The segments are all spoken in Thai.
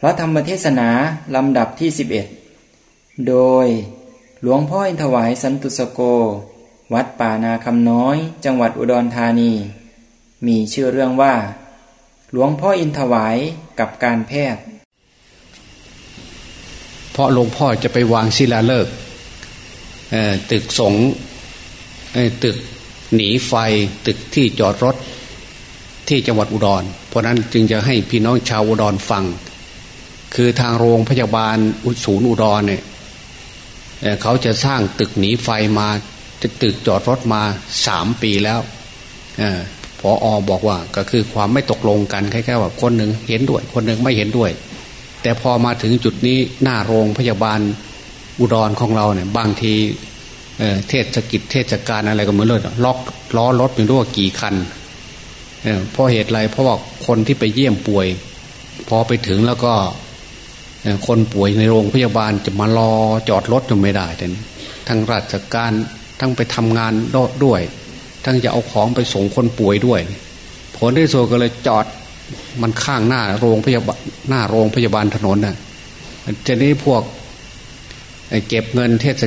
พระธรรมเทศนาลำดับที่ 11 โดยหลวงพ่ออินทวายสันตุสโก วัดป่านาคำน้อย จังหวัดอุดรธานี มีชื่อเรื่องว่า หลวงพ่ออินทวายกับการแพทย์ เพราะหลวงพ่อจะไปวางศิลาฤกษ์ตึกสงตึกหนีไฟตึกที่จอดรถที่จังหวัดอุดร เพราะนั้นจึงจะให้พี่น้องชาวอุดรฟัง คือทางโรงพยาบาลอุศูนย์อุดรเนี่ยเขาจะสร้างตึกหนีไฟมาตึกจอดรถมาสามปีแล้วพออบอกว่าก็คือความไม่ตกลงกันแค่แค่ว่าคนหนึ่งเห็นด้วย คนหนึ่งไม่เห็นด้วย แต่พอมาถึงจุดนี้หน้าโรงพยาบาลอุดรของเราเนี่ยบางทีเทศกิจเทศกาลอะไรก็เหมือนเลยล็อกล้อรถอยู่ด้วยกี่คันเพราะเหตุไรเพราะว่าคนที่ไปเยี่ยมป่วย พอไปถึงแล้วก็ คนป่วยในโรงพยาบาลจะมารอจอดรถก็ไม่ได้แต่ทั้งราชการทั้งไปทำงานด้วย ทั้งจะเอาของไปส่งคนป่วยด้วย ผลที่สุดก็เลยจอดมันข้างหน้าโรงพยาบาลหน้าโรงพยาบาลถนนน่ะจะนี้พวกเก็บเงินเทศ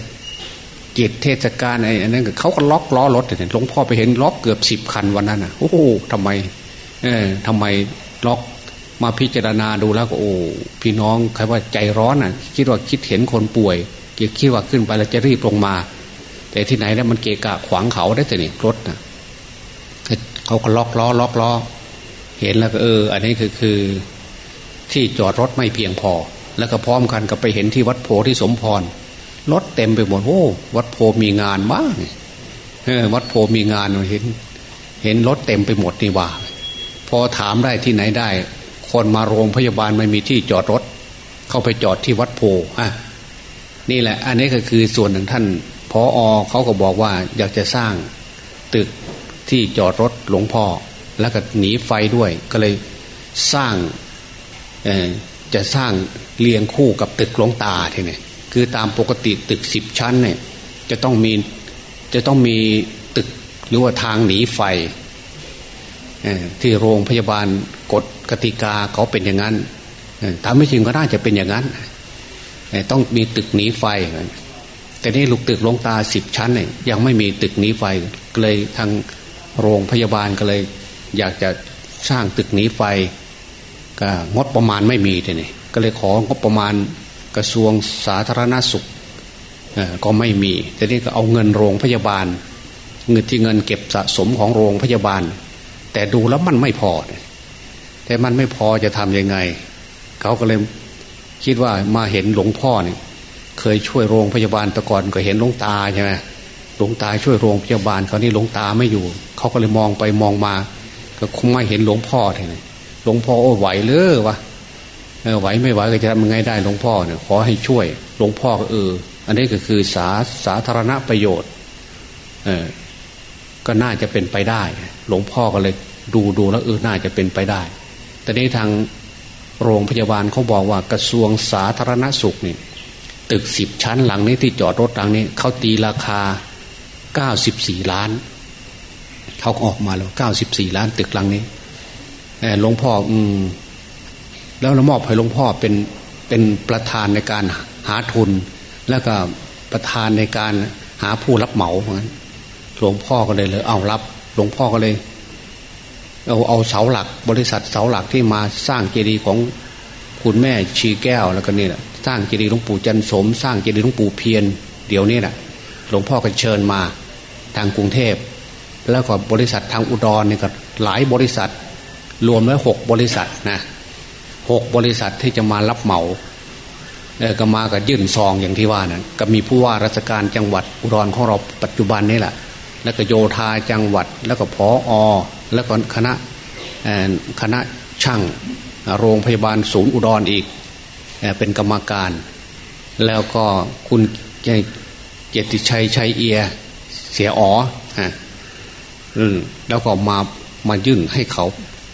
กิจเทศกาลไอ้นั่นเขาก็ล็อกล้อรถเนี่ยหลวงพ่อไปเห็นล็อกเกือบสิบคันวันนั้นอะโอ้โหทำไม เออทำไมล็อก มาพิจารณาดูแล้วก็โอ้พี่น้องใครว่าใจร้อนอะ คิดว่าคิดเห็นคนป่วยคิดว่าขึ้นไปแล้วจะรีบลงมา แต่ที่ไหนแล้วมันเกะกะขวางเขาได้แต่นี่รถนะเขาก็ล็อกล้อล็อกล้อเห็นแล้วก็เออ อันนี้คือคือ ที่จอดรถไม่เพียงพอ แล้วก็พร้อมกันก็ไปเห็นที่วัดโพธิสมพรรถเต็มไปหมดโอ้วัดโพมีงานมากวัดโพมีงานเห็น เห็นรถเต็มไปหมดนี่ว่า พอถามได้ที่ไหนได้ คนมาโรงพยาบาลไม่มีที่จอดรถ เข้าไปจอดที่วัดโพอะนี่แหละ อันนี้ก็คือส่วนหนึ่งท่านพออเขาก็บอกว่าอยากจะสร้างตึกที่จอดรถหลวงพ่อ แล้วก็หนีไฟด้วยก็เลยสร้างจะสร้างเรียงคู่กับตึกหลวงตาทีนี้คือตามปกติตึกสิบชั้นเนี่ยจะต้องมีจะต้องมีตึกหรือว่าทางหนีไฟที่โรงพยาบาล กฎกติกาเขาเป็นอย่างนั้นทำไม่จริงก็น่าจะเป็นอย่างนั้น ต้องมีตึกหนีไฟ แต่นี่ลูกตึกลงตาสิบชั้นเนี่ยยังไม่มีตึกหนีไฟเลยทางโรงพยาบาลก็เลย อยากจะสร้างตึกหนีไฟก็งดประมาณไม่มีเลยก็เลยของบประมาณกระทรวงสาธารณสุขก็ไม่มีแต่นี่ก็เอาเงินโรงพยาบาล เงินที่เงินเก็บสะสมของโรงพยาบาล แต่ดูแล้วมันไม่พอ แต่มันไม่พอจะทำยังไง เขาก็เลยคิดว่ามาเห็นหลวงพ่อเนี่ยเคยช่วยโรงพยาบาลแต่ก่อนก็เห็นหลวงตาใช่ไหมหลวงตาช่วยโรงพยาบาลคราวนี้หลวงตาไม่อยู่ เขาก็เลยมองไปมองมา ก็คงไม่เห็นหลวงพ่อเลยหลวงพ่อโอ้ไหวเลยวะไหวไม่ไหวก็จะทำยังไงได้หลวงพ่อเนี่ยขอให้ช่วย หลวงพ่อก็เออ อันนี้ก็คือสาสาธารณประโยชน์ เออก็น่าจะเป็นไปได้ หลวงพ่อก็เลยดูดูแล้วเออน่าจะเป็นไปได้ แต่ในทางโรงพยาบาลเขาบอกว่ากระทรวงสาธารณสุขนี่ตึกสิบชั้นหลังนี้ที่จอดรถหลังนี้เขาตีราคาเก้าสิบสี่ล้านเขาออกมาแล้วเก้าสิบสี่ล้านตึกหลังนี้หลวงพ่ออืมแล้วเรามอบให้หลวงพ่อเป็นเป็นประธานในการหาทุน แล้วก็ประธานในการหาผู้รับเหมาเหมือนหลวงพ่อก็เลยเลยเอารับ หลวงพ่อก็เลย เอาเอาเสาหลัก บริษัทเสาหลักที่มาสร้างเจดีย์ของคุณแม่ชีแก้วแล้วก็นี่แหละสร้างเจดีย์หลวงปู่จันสม สร้างเจดีย์หลวงปู่เพียรเดี๋ยวนี้แหละหลวงพ่อก็เชิญมาทางกรุงเทพ แล้วก็บริษัททางอุดรนี่ก็หลายบริษัท รวมแล้วหกบริษัทนะหกบริษัทที่จะมารับเหมาเออก็มากับยื่นซองอย่างที่ว่านะก็มีผู้ว่าราชการจังหวัดอุดรของเราปัจจุบันนี่แหละ แล้วก็โยธาจังหวัดแล้วก็พออ แล้วก็คณะคณะช่างโรงพยาบาลศูนย์อุดรอีกเป็นกรรมการ แล้วก็คุณเจติชัยชัยเอีย เสียอ๋อฮะแล้วก็มามายื่นให้เขา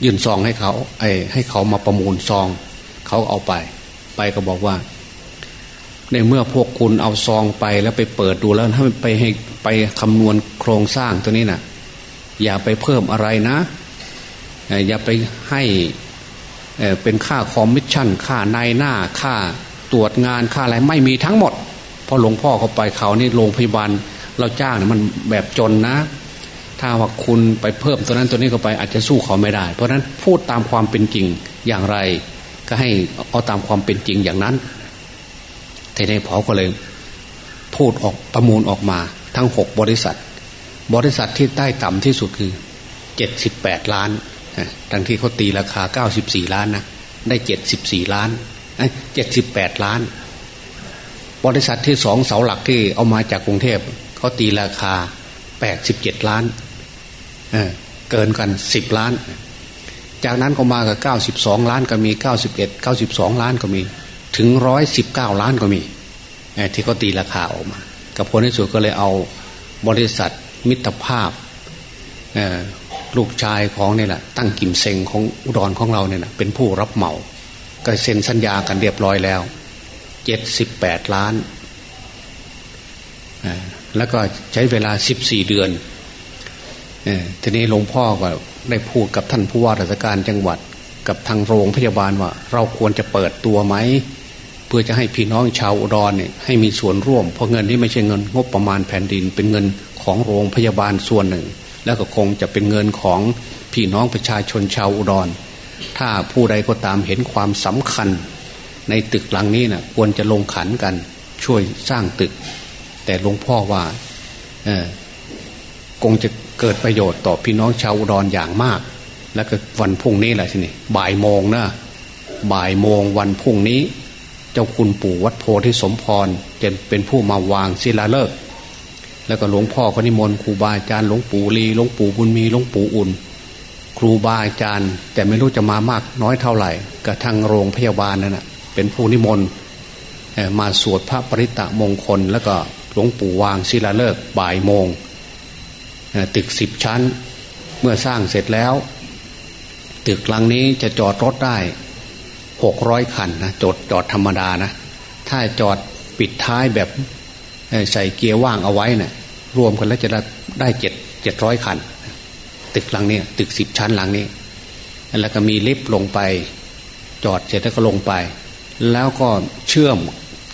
ยื่นซองให้เขาไอ้ให้เขามาประมูลซองเขาเอาไป ไปก็บอกว่า ในเมื่อพวกคุณเอาซองไปแล้วไปเปิดดูแล้วถ้าไปให้ไปคำนวณโครงสร้างตัวนี้น่ะ อย่าไปเพิ่มอะไรนะ อย่าไปให้เป็นค่าคอมมิชชั่น ค่านายหน้า ค่าตรวจงาน ค่าอะไรไม่มีทั้งหมด พอหลวงพ่อเขาไปเขานี่โรงพยาบาลเราจ้างเนี่ยมันแบบจนนะ ถ้าว่าคุณไปเพิ่มตัวนั้นตัวนี้เข้าไปอาจจะสู้เขาไม่ได้ เพราะนั้นพูดตามความเป็นจริงอย่างไร ก็ให้เอาตามความเป็นจริงอย่างนั้นทีนี้พอก็เลยพูดออกประมูลออกมาทั้งหกบริษัท บริษัทที่ใต้ต่ำที่สุดคือเจ็ดสิบแปดล้านทั้งที่เขาตีราคาเก้าสิบสี่ล้านนะได้เจ็ดสิบสี่ล้านเจ็ดสิบแปดล้าน บริษัทที่สองเสาหลักที่เอามาจากกรุงเทพเขาตีราคาแปดสิบเจ็ดล้านเเกินกันสิบล้าน จากนั้นก็มากับเก้าสิบสองล้านก็มีเก้าสิบเอ็ดเก้าสิบสองล้านก็มี ถึงร้อยสิบเก้าล้านก็มีที่เขาตีราคาออกมา กับผลที่สุดก็เลยเอาบริษัท มิตรภาพลูกชายของเนี่ยแหละตั้งกิมเซงของอุดรของเราเนี่ยนะเป็นผู้รับเหมา ก็เซ็นสัญญากันเรียบร้อยแล้วเจ็ดสิบแปดล้าน แล้วก็ใช้เวลาสิบสี่เดือนทีนี้หลวงพ่อก็ได้พูดกับท่านผู้ว่าราชการจังหวัดกับทางโรงพยาบาลว่า เราควรจะเปิดตัวไหม เพื่อจะให้พี่น้องชาวอุดรเนี่ยให้มีส่วนร่วม เพราะเงินที่ไม่ใช่เงินงบประมาณแผ่นดิน เป็นเงินของโรงพยาบาลส่วนหนึ่ง แล้วก็คงจะเป็นเงินของพี่น้องประชาชนชาวอุดร ถ้าผู้ใดก็ตามเห็นความสำคัญ ในตึกหลังนี้นะ่ะควรจะลงขันกันช่วยสร้างตึก แต่หลวงพ่อว่าเออคงจะเกิดประโยชน์ต่อพี่น้องชาวอุดรอย่างมาก แล้วก็วันพุ่งนี้แหละทีนี้บ่ายโมงนะบ่ายโมงวันพุ่งนี้ เจ้าคุณปู่วัดโพธิสมพรจะเป็นผู้มาวางศิลาฤกษ์แล้วก็หลวงพ่อก็นิมนต์ครูบาอาจารย์หลวงปู่ลีหลวงปู่บุญมีหลวงปู่อุ่น ครูบาอาจารย์ แต่ไม่รู้จะมามากน้อยเท่าไหร่กระทั่งโรงพยาบาลนั่นนะเป็นผู้นิมนต์มาสวดพระปริตะมงคล แล้วก็หลวงปู่วางศิลาฤกษ์บ่ายโมงตึกสิบชั้นเมื่อสร้างเสร็จแล้ว ตึกหลังนี้จะจอดรถได้ หกร้อยคันนะจอดจอดธรรมดานะ ถ้าจอดปิดท้ายแบบใส่เกียร์ว่างเอาไว้นะ่ะรวมกันแล้วจะได้เจ็ดเจ็ดร้อยคัน ตึกหลังนี้ตึกสิบชั้นหลังนี้แล้วก็มีลิฟต์ลงไป จอดเสร็จแล้วก็ลงไป แล้วก็เชื่อม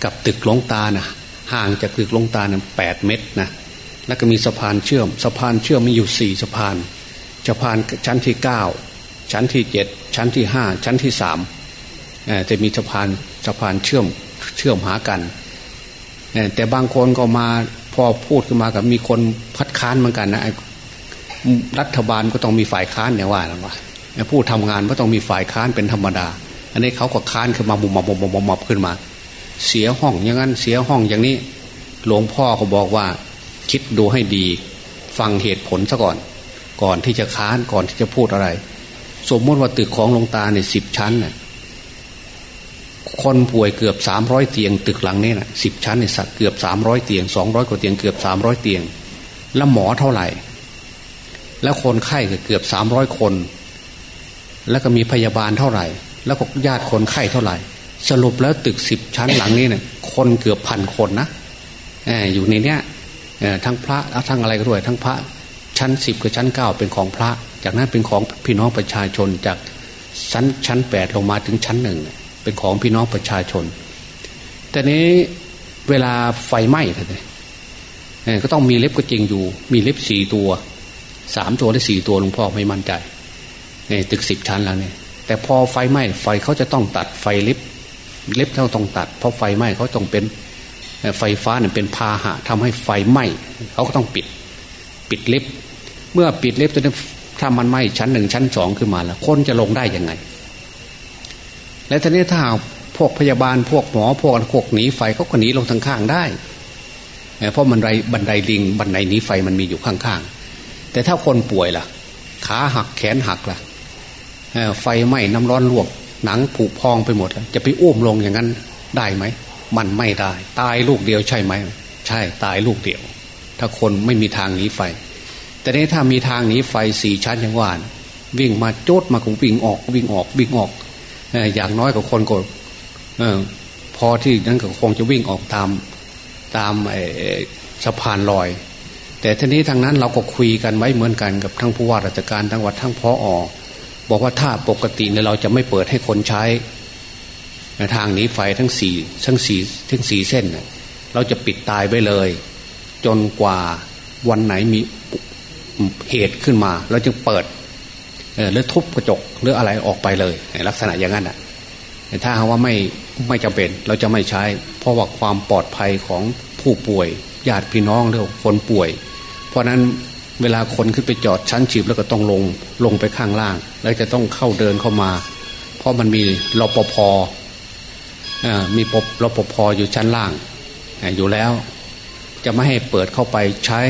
กับตึกหลงตานะห่างจากตึกหลงตาเนี่ยแปดเมตรนะแล้วก็มีสะพานเชื่อม สะพานเชื่อมมีอยู่สี่สะพานสะพานชั้นที่เก้าชั้นที่เจ็ดชั้นที่ห้าชั้นที่สาม จะมีสะพานสะพานเชื่อมเชื่อมหากันแต่บางคนก็มาพอพูดขึ้นมากับมีคนพัดค้านเหมือนกันนะรัฐบาลก็ต้องมีฝ่ายค้านเนี่ยว่าแล้วว่าผู้ทำงานก็ต้องมีฝ่ายค้านเป็นธรรมดา อันนี้เขาก็ค้านขึ้นมาบุมมบมมมบขึ้นมา เสียห้องอย่างนั้นเสียห้องอย่างนี้ หลวงพ่อก็บอกว่า คิดดูให้ดี ฟังเหตุผลซะก่อน ก่อนที่จะค้านก่อนที่จะพูดอะไร สมมติว่าตึกของหลวงตาเนี่ยสิบชั้นเนี่ย คนป่วยเกือบสามร้อยเตียง ตึกหลังนี้นะสิบชั้นเนี่ยสักเกือบสามร้อยเตียงสองร้อยกว่าเตียงเกือบสามร้อยเตียง แล้วหมอเท่าไหร่ แล้วคนไข้เกือบสามร้อยคน แล้วก็มีพยาบาลเท่าไหร่ แล้วก็ญาติคนไข้เท่าไหร่ สรุปแล้วตึกสิบชั้นหลังนี้เนี่ยคนเกือบพันคนนะอยู่ในเนี้ยทั้งพระทั้งอะไรก็ด้วยทั้งพระชั้นสิบกับชั้นเก้าเป็นของพระ จากนั้นเป็นของพี่น้องประชาชนจากชั้นชั้นแปดลงมาถึงชั้นหนึ่งเเป็นของพี่น้องประชาชน แต่นี้เวลาไฟไหม้เลยก็ต้องมีเล็บก็จริงอยู่ มีเล็บสี่ตัวสามตัวหรือสี่ตัวหลวงพ่อไม่มั่นใจในตึกสิบชั้นแล้วเนี่ย แต่พอไฟไหม้ไฟเขาจะต้องตัดไฟเล็บเล็บเขาต้องตัด เพราะไฟไหม้เขาต้องเป็นไฟฟ้าเนี่ยเป็นพาหะทำให้ไฟไหม้เขาก็ต้องปิด ปิดเล็บ เมื่อปิดเล็บตัวนี้ถ้ามันไหม้ชั้นหนึ่งชั้นสองขึ้นมาแล้วคนจะลงได้ยังไง และทีนี้ถ้าพวกพยาบาลพวกหมอพวกพวกหนีไฟเขาก็หนีลงทางข้างได้เพราะมันไรบันไดลิงบันไดหนีไฟมันมีอยู่ข้างๆ แต่ถ้าคนป่วยล่ะ ขาหักแขนหักล่ะไฟไหม้น้ำร้อนลวก หนังผุพองไปหมดแล้วจะไปอุ้มลงอย่างนั้นได้ไหม มันไม่ได้ ตายลูกเดียวใช่ไหม ใช่ตายลูกเดียว ถ้าคนไม่มีทางหนีไฟ แต่นี้ถ้ามีทางหนีไฟสี่ชั้นอย่างว่านวิ่งมาโจดมาคงวิ่งออกวิ่งออกวิ่งออก อย่างน้อยกับคนก็พอที่นั้นก็คงจะวิ่งออกตามตามสะพานลอย แต่ทีนี้ทางนั้นเราก็คุยกันไว้เหมือนกันกับทั้งผู้ว่าราชการจังวัดทั้งพออบอกว่าถ้าปกติเนี่ยเราจะไม่เปิดให้คนใช้ทางนี้ไฟทั้งสี่ทั้งสี่ทั้งสี่เส้น เราจะปิดตายไปเลย จนกว่าวันไหนมีเหตุขึ้นมา เราจึงเปิด หรือทุบกระจกหรืออะไรออกไปเลยลักษณะอย่างนั้นอะถ้าว่าไม่ไม่จำเป็นเราจะไม่ใช้ เพราะว่าความปลอดภัยของผู้ป่วยญาติพี่น้องหรือคนป่วย เพราะนั้นเวลาคนขึ้นไปจอดชั้นจีบแล้วก็ต้องลงลงไปข้างล่าง แล้วจะต้องเข้าเดินเข้ามา เพราะมันมีรปภมีปบรปภอยู่ชั้นล่าง อยู่แล้ว จะไม่ให้เปิดเข้าไปใช้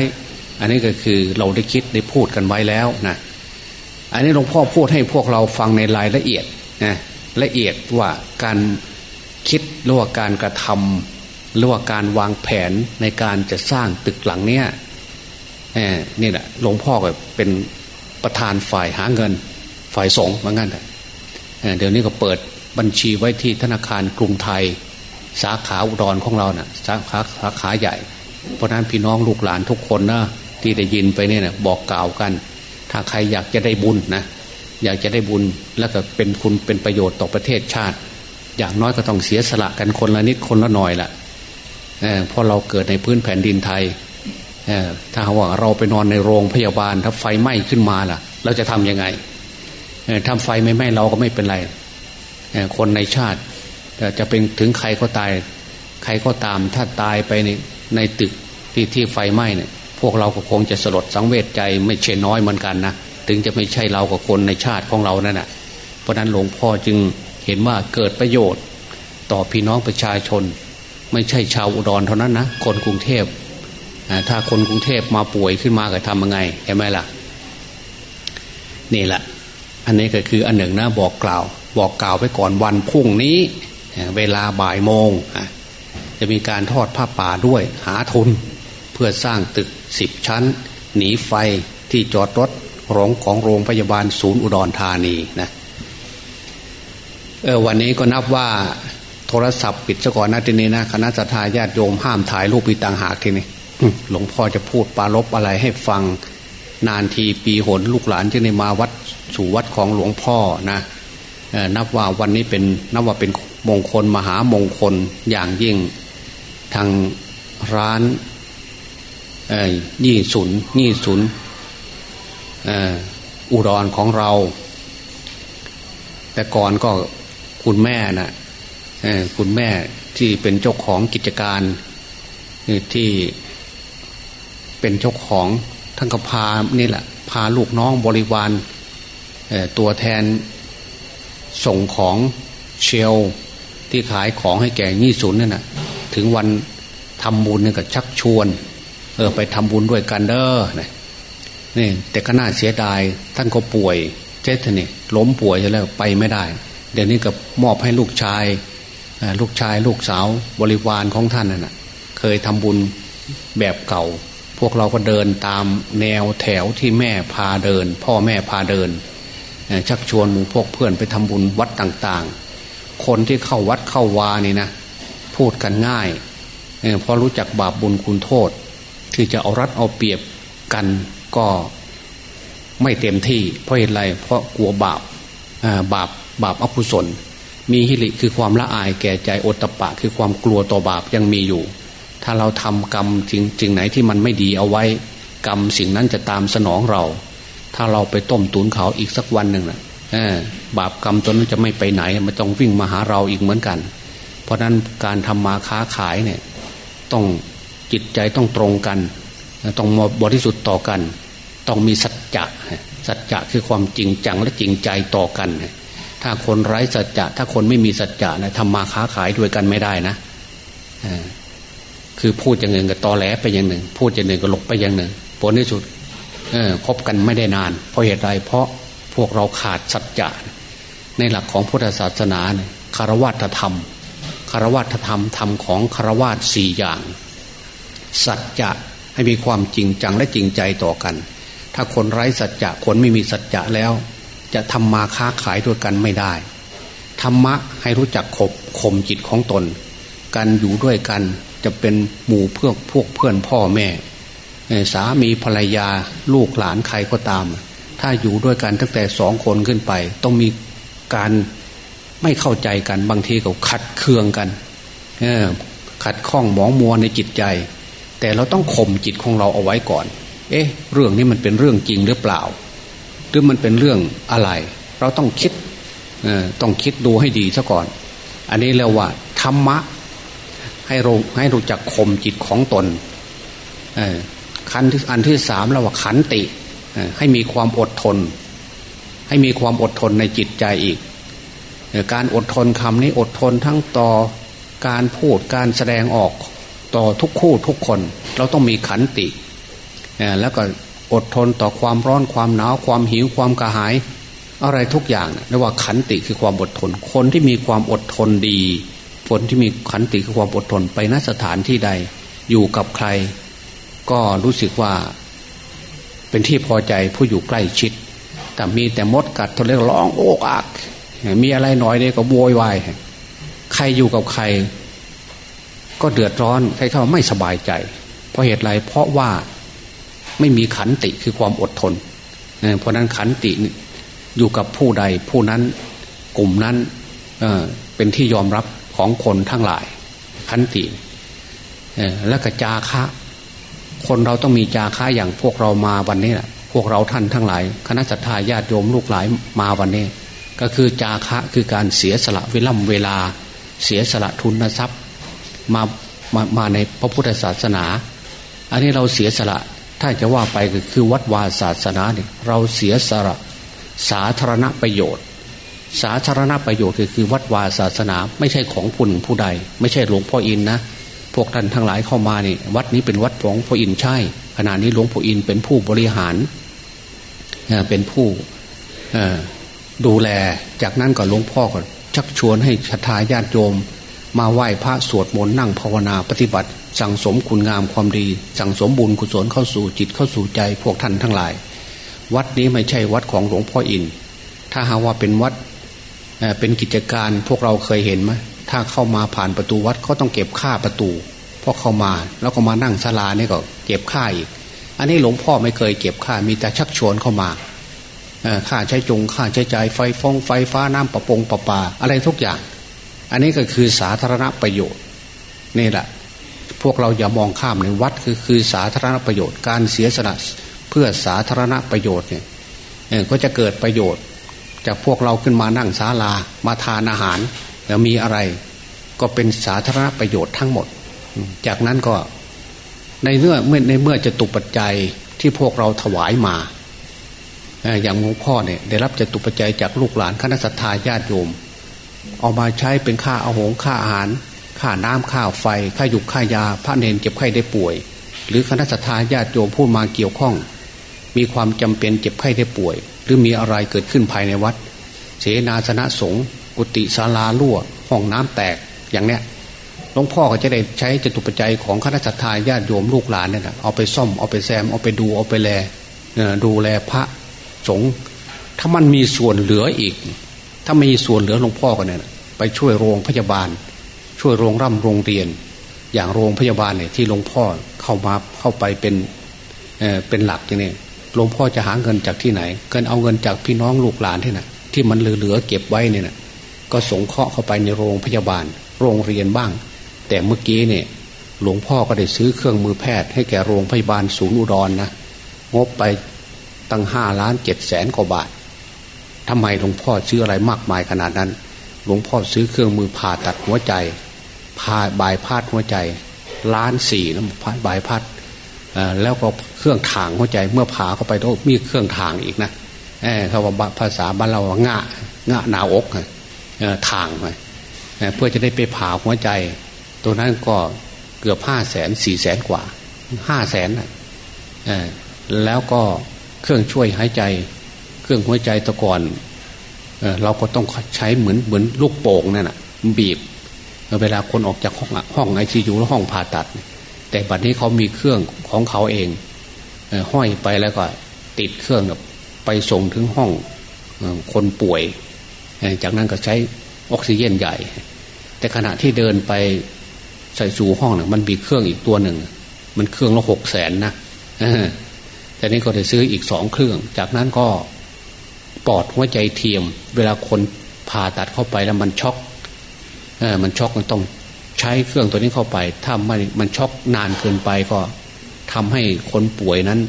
อันนี้ก็คือเราได้คิดได้พูดกันไว้แล้วนะ อันนี้หลวงพ่อพูดให้พวกเราฟังในรายละเอียดนะละเอียดว่าการคิดหรือว่าการกระทำหรือว่าการวางแผนในการจะสร้างตึกหลังเนี้ยนี่แหละหลวงพ่อก็เป็นประธานฝ่ายหาเงิน ฝ่ายสงฆ์เหมือนกันเดี๋ยวนี้ก็เปิดบัญชีไว้ที่ธนาคารกรุงไทย สาขาอุดรของเรานะ่ะสาขาสาขาใหญ่ เพราะนั้นพี่น้องลูกหลานทุกคนนะที่ได้ยินไปเนี่ยนะบอกกล่าวกัน ถ้าใครอยากจะได้บุญนะอยากจะได้บุญแล้วก็เป็นคุณเป็นประโยชน์ต่อประเทศชาติ อย่างน้อยก็ต้องเสียสละกันคนละนิดคนละหน่อยละเพราะเราเกิดในพื้นแผ่นดินไทยถ้าว่าเราไปนอนในโรงพยาบาลถ้าไฟไหม้ขึ้นมาล่ะ เราจะทำยังไงทำไฟไม่ไหม้เราก็ไม่เป็นไรคนในชาติจะเป็นถึงใครก็ตาย ใครก็ตามถ้าตายไปในในตึกที่ที่ไฟไหม้เนี่ย พวกเราก็คงจะสลดสังเวชใจไม่เช่น้อยเหมือนกันนะถึงจะไม่ใช่เรากับคนในชาติของเรานั่นแหะเพราะนั้นหลวงพ่อจึงเห็นว่าเกิดประโยชน์ ต่อพี่น้องประชาชน ไม่ใช่ชาวอุดรเท่านั้นนะคนกรุงเทพถ้าคนกรุงเทพมาป่วยขึ้นมาก็ทำยังไงเห็นไหมล่ะนี่แหละอันนี้ก็คืออันหนึ่งนะบอกกล่าว บอกกล่าวไปก่อนวันพรุ่งนี้ เวลาบ่ายโมงจะมีการทอดผ้าป่าด้วยหาทุนเพื่อสร้างตึก สิบชั้น หนีไฟที่จอดรถรองของโรงพยาบาลศูนย์อุดรธานีนะวันนี้ก็นับว่าโทรศัพท์ปิดซะก่อนนะทีนี้นะคณะสัตยาญาติโยมห้ามถ่ายรูปปีต่างหากทีนี้หลวงพ่อจะพูดปาลบอะไรให้ฟังนานทีปีหนลูกหลานที่ในมาวัดสู่วัดของหลวงพ่อนะนับว่าวันนี้เป็นนับว่าเป็นมงคลมหามงคลอย่างยิ่ง ทางร้าน ยี่ศูนย์ยี่ศูนย์อุดรของเรา แต่ก่อนก็คุณแม่นะ่ะคุณแม่ที่เป็นเจ้าของกิจการที่เป็นเจ้าของทั้งก็พานี่แหละ พาลูกน้องบริวารตัวแทนส่งของเชลที่ขายของให้แก่ยี่สุนนั่นนะถึงวันทำบุญเนี่ยก็ชักชวน เออไปทำบุญด้วยกันเด้อนะนี่แต่ก็น่าเสียดาย ท่านก็ป่วยเจ๊ทนี่ล้มป่วยแล้วไปไม่ได้ เดี๋ยวนี้ก็มอบให้ลูกชายลูกชายลูกสาวบริวารของท่านน่ะ เคยทำบุญแบบเก่า พวกเราก็เดินตามแนวแถวที่แม่พาเดิน พ่อแม่พาเดินชักชวนหมู่พวกเพื่อนไปทำบุญวัดต่างๆ คนที่เข้าวัดเข้าวานี่นะพูดกันง่ายเพราะรู้จักบาปบุญคุณโทษ ที่จะเอารัดเอาเปรียบกันก็ไม่เต็มที่เพราะเหตุไรเพราะกลัวบาปบาปบาปอกุศล มีฮิริคือความละอายแก่ใจอดตะปะ คือความกลัวต่อบาปยังมีอยู่ ถ้าเราทำกรรมจริงจริงไหนที่มันไม่ดีเอาไว้ กรรมสิ่งนั้นจะตามสนองเรา ถ้าเราไปต้มตุนเขาอีกสักวันหนึ่งนะบาปกรรมตนนั้นจะไม่ไปไหนมันต้องวิ่งมาหาเราอีกเหมือนกัน เพราะนั้นการทำมาค้าขายเนี่ยต้อง จิตใจต้องตรงกัน ต้องบริสุทธิ์ต่อกัน ต้องมีสัจจะสัจจะคือความจริงจังและจริงใจต่อกัน ถ้าคนไร้สัจจะถ้าคนไม่มีสัจจะนะทำมาค้าขายด้วยกันไม่ได้นะคือพูดอย่างหนึ่งกับตอแหลไปอย่างหนึ่ง พูดอย่างหนึ่งก็หลบไปอย่างหนึ่งผลที่สุดคบกันไม่ได้นาน เพราะเหตุใดเพราะพวกเราขาดสัจจะในหลักของพุทธศาสนาคารวะธรรมคารวะธรรมธรรมของคารวะสี่อย่าง สัจจะให้มีความจริงจังและจริงใจต่อกัน ถ้าคนไร้สัจจะคนไม่มีสัจจะแล้ว จะทำมาค้าขายด้วยกันไม่ได้ธรรมะให้รู้จักขบข่มจิตของตน กันอยู่ด้วยกันจะเป็นหมู่เพื่อพวกเพื่อนพ่อแม่ สามีภรรยาลูกหลานใครก็ตามถถ้าอยู่ด้วยกันตั้งแต่สองคนขึ้นไป ต้องมีการไม่เข้าใจกันบางทีก็ขัดเคืองกันขัดข้องหมองมัวในจิตใจ แต่เราต้องข่มจิตของเราเอาไว้ก่อน เอ๊ะ เรื่องนี้มันเป็นเรื่องจริงหรือเปล่า หรือมันเป็นเรื่องอะไร เราต้องคิดต้องคิดดูให้ดีซะก่อน อันนี้เรียกว่าธรรมะ ให้รู้ให้รู้จักข่มจิตของตนขันอันที่สามเราว่าขันติให้มีความอดทน ให้มีความอดทนในจิตใจอีก การอดทนคำนี้อดทนทั้งต่อการพูดการแสดงออก ต่อทุกคู่ทุกคน เราต้องมีขันติ แล้วก็อดทนต่อความร้อนความหนาวความหิวความกระหาย อะไรทุกอย่างเรียกว่าขันติคือความอดทน คนที่มีความอดทนดีคนที่มีขันติคือความอดทนไปนสถานที่ใด อยู่กับใคร ก็รู้สึกว่า เป็นที่พอใจผู้อยู่ใกล้ชิด แต่มีแต่มดกัดทนเรียกร้องโอกอักมีอะไรหน่อยเดียก็โวยวายใครอยู่กับใคร ก็เดือดร้อนใครเข้าไม่สบายใจ เพราะเหตุไรเพราะว่าไม่มีขันติคือความอดทน เพราะนั้นขันติอยู่กับผู้ใดผู้นั้นกลุ่มนั้นเเป็นที่ยอมรับของคนทั้งหลาย ขันติและกระจาคะ คนเราต้องมีจาค่าอย่างพวกเรามาวันนี้แหละพวกเราท่านทั้งหลาย คณะสัตยาญาติโยมลูกหลายมาวันนี้ ก็คือจาคะคือการเสียสละเวล่ำเวลา เสียสละทุนทรัพย์ มามามาในพระพุทธศาสนา อันนี้เราเสียสละถ้าจะว่าไปคือวัดวาศาสนาเนี่ยเราเสียสละสาธารณประโยชน์ สาธารณประโยชน์คือคือวัดวาศาสนา ไม่ใช่ของผู้หนึ่งผู้ใด ไม่ใช่หลวงพ่ออินนะพวกท่านทั้งหลายเข้ามาเนี่ยวัดนี้เป็นวัดหลวงพ่ออินใช่ ขณะนี้หลวงพ่ออินเป็นผู้บริหารเป็นผู้ดูแลจากนั้นก็หลวงพ่อก็ชักชวนให้ชทาญาติโยม มาไหว้พระสวดมนต์นั่งภาวนาปฏิบัติ สั่งสมคุณงามความดี สั่งสมบุญกุศลเข้าสู่จิตเข้าสู่ใจพวกท่านทั้งหลาย วัดนี้ไม่ใช่วัดของหลวงพ่ออิน ถ้าหาว่าเป็นวัดเป็นกิจการพวกเราเคยเห็นไหมถ้าเข้ามาผ่านประตูวัดเขาต้องเก็บค่าประตูพอเข้ามาแล้วก็มานั่งศาลานี่ก็เก็บค่าอีก อันนี้หลวงพ่อไม่เคยเก็บค่ามีแต่ชักชวนเข้ามาค่าใช้จงค่าใช้จ่ายไฟฟองไฟฟ้าน้ำประปงประปา อะไรทุกอย่าง อันนี้ก็คือสาธารณประโยชน์นี่แหละพวกเราอย่ามองข้ามในวัดคือคือสาธารณประโยชน์ การเสียสละเพื่อสาธารณประโยชน์เนี่ยก็จะเกิดประโยชน์ จากพวกเราขึ้นมานั่งศาลามาทานอาหารแล้วมีอะไรก็เป็นสาธารณประโยชน์ทั้งหมด จากนั้นก็ในเมื่อเมื่อในเมื่อจะตุปัจจัยที่พวกเราถวายมาอย่างหลวงพ่อเนี่ยได้รับจะตุปัจจัยจากลูกหลานคณะสัตยาญาติโยม เอามาใช้เป็นค่าอาหงค่าอาหาร ค่าน้ำค่าไฟ ค่าหยุกค่ายา พระเนนเจ็บไข้ได้ป่วย หรือคณะสัตยาญาติโยมพูดมาเกี่ยวข้อง มีความจำเป็นเจ็บไข้ได้ป่วย หรือมีอะไรเกิดขึ้นภายในวัด เสนาสนะสงฆ์กุฏิศาลารั่วห้องน้ำแตกอย่างเนี้ยหลวงพ่อก็จะได้ใช้จตุปัจจัยของคณะสัตยาญาติโยมลูกหลานเนี่ยเอาไปซ่อมเอาไปแซมเอาไปดูเอาไปแลดูแลพระสงฆ์ถ้ามันมีส่วนเหลืออีก ถ้ามีส่วนเหลือหลวงพ่อก็เนี่ยไปช่วยโรงพยาบาล ช่วยโรงร่ำโรงเรียน อย่างโรงพยาบาลเนี่ยที่หลวงพ่อเข้ามาเข้าไปเป็นเเป็นหลักอย่างนี้หลวงพ่อจะหาเงินจากที่ไหนเกินเอาเงินจากพี่น้องลูกหลานที่ไหนที่มันเหลือๆเก็บไว้เนี่ยนะก็สงเคราะห์เข้าไปในโรงพยาบาล โรงเรียนบ้าง แต่เมื่อกี้เนี่ยหลวงพ่อก็ได้ซื้อเครื่องมือแพทย์ให้แก่โรงพยาบาลศูนย์อุดรนนะงบไปตั้งห้าล้านเจ็ดแสนกว่าบาท ทำไมหลวงพ่อซื้ออะไรมากมายขนาดนั้น หลวงพ่อซื้อเครื่องมือผ่าตัดหัวใจผ่าบายพาดหัวใจล้านสี่นะบายพัดแล้วก็เครื่องถ่างหัวใจเมื่อผ่าเข้าไปต้องมีเครื่องถ่างอีกนะเออเขาว่าภาษาบ้านเราว่างะงะหนาอกทางไปเพื่อจะได้ไปผ่าหัวใจ ตัวนั้นก็เกือบห้าแสนสี่แสนกว่าห้าแสนแล้วก็เครื่องช่วยหายใจ เครื่องหัวใจตะกอนเราก็ต้องใช้เหมือนเหมือนลูกโป่งนั่นแหะบีบ เวลาคนออกจากห้องห้องไอซียูแล้วห้องผ่าตัด แต่บัดนี้เขามีเครื่องของเขาเองห้อยไปแล้วก็ติดเครื่องไปส่งถึงห้องคนป่วย จากนั้นก็ใช้ออกซิเจนใหญ่ แต่ขณะที่เดินไปใส่สู่ห้องน่ยมันมีเครื่องอีกตัวหนึ่ง มันเครื่องละหกแสนนะแต่นี้ก็ได้ซื้ออีกสองเครื่อง จากนั้นก็ ปอดหัวใจเทียม เวลาคนผ่าตัดเข้าไปแล้วมันช็อกเออมันช็อกมันต้องใช้เครื่องตัวนี้เข้าไป ถ้ามันมันช็อกนานเกินไปก็ทำให้คนป่วยนั้น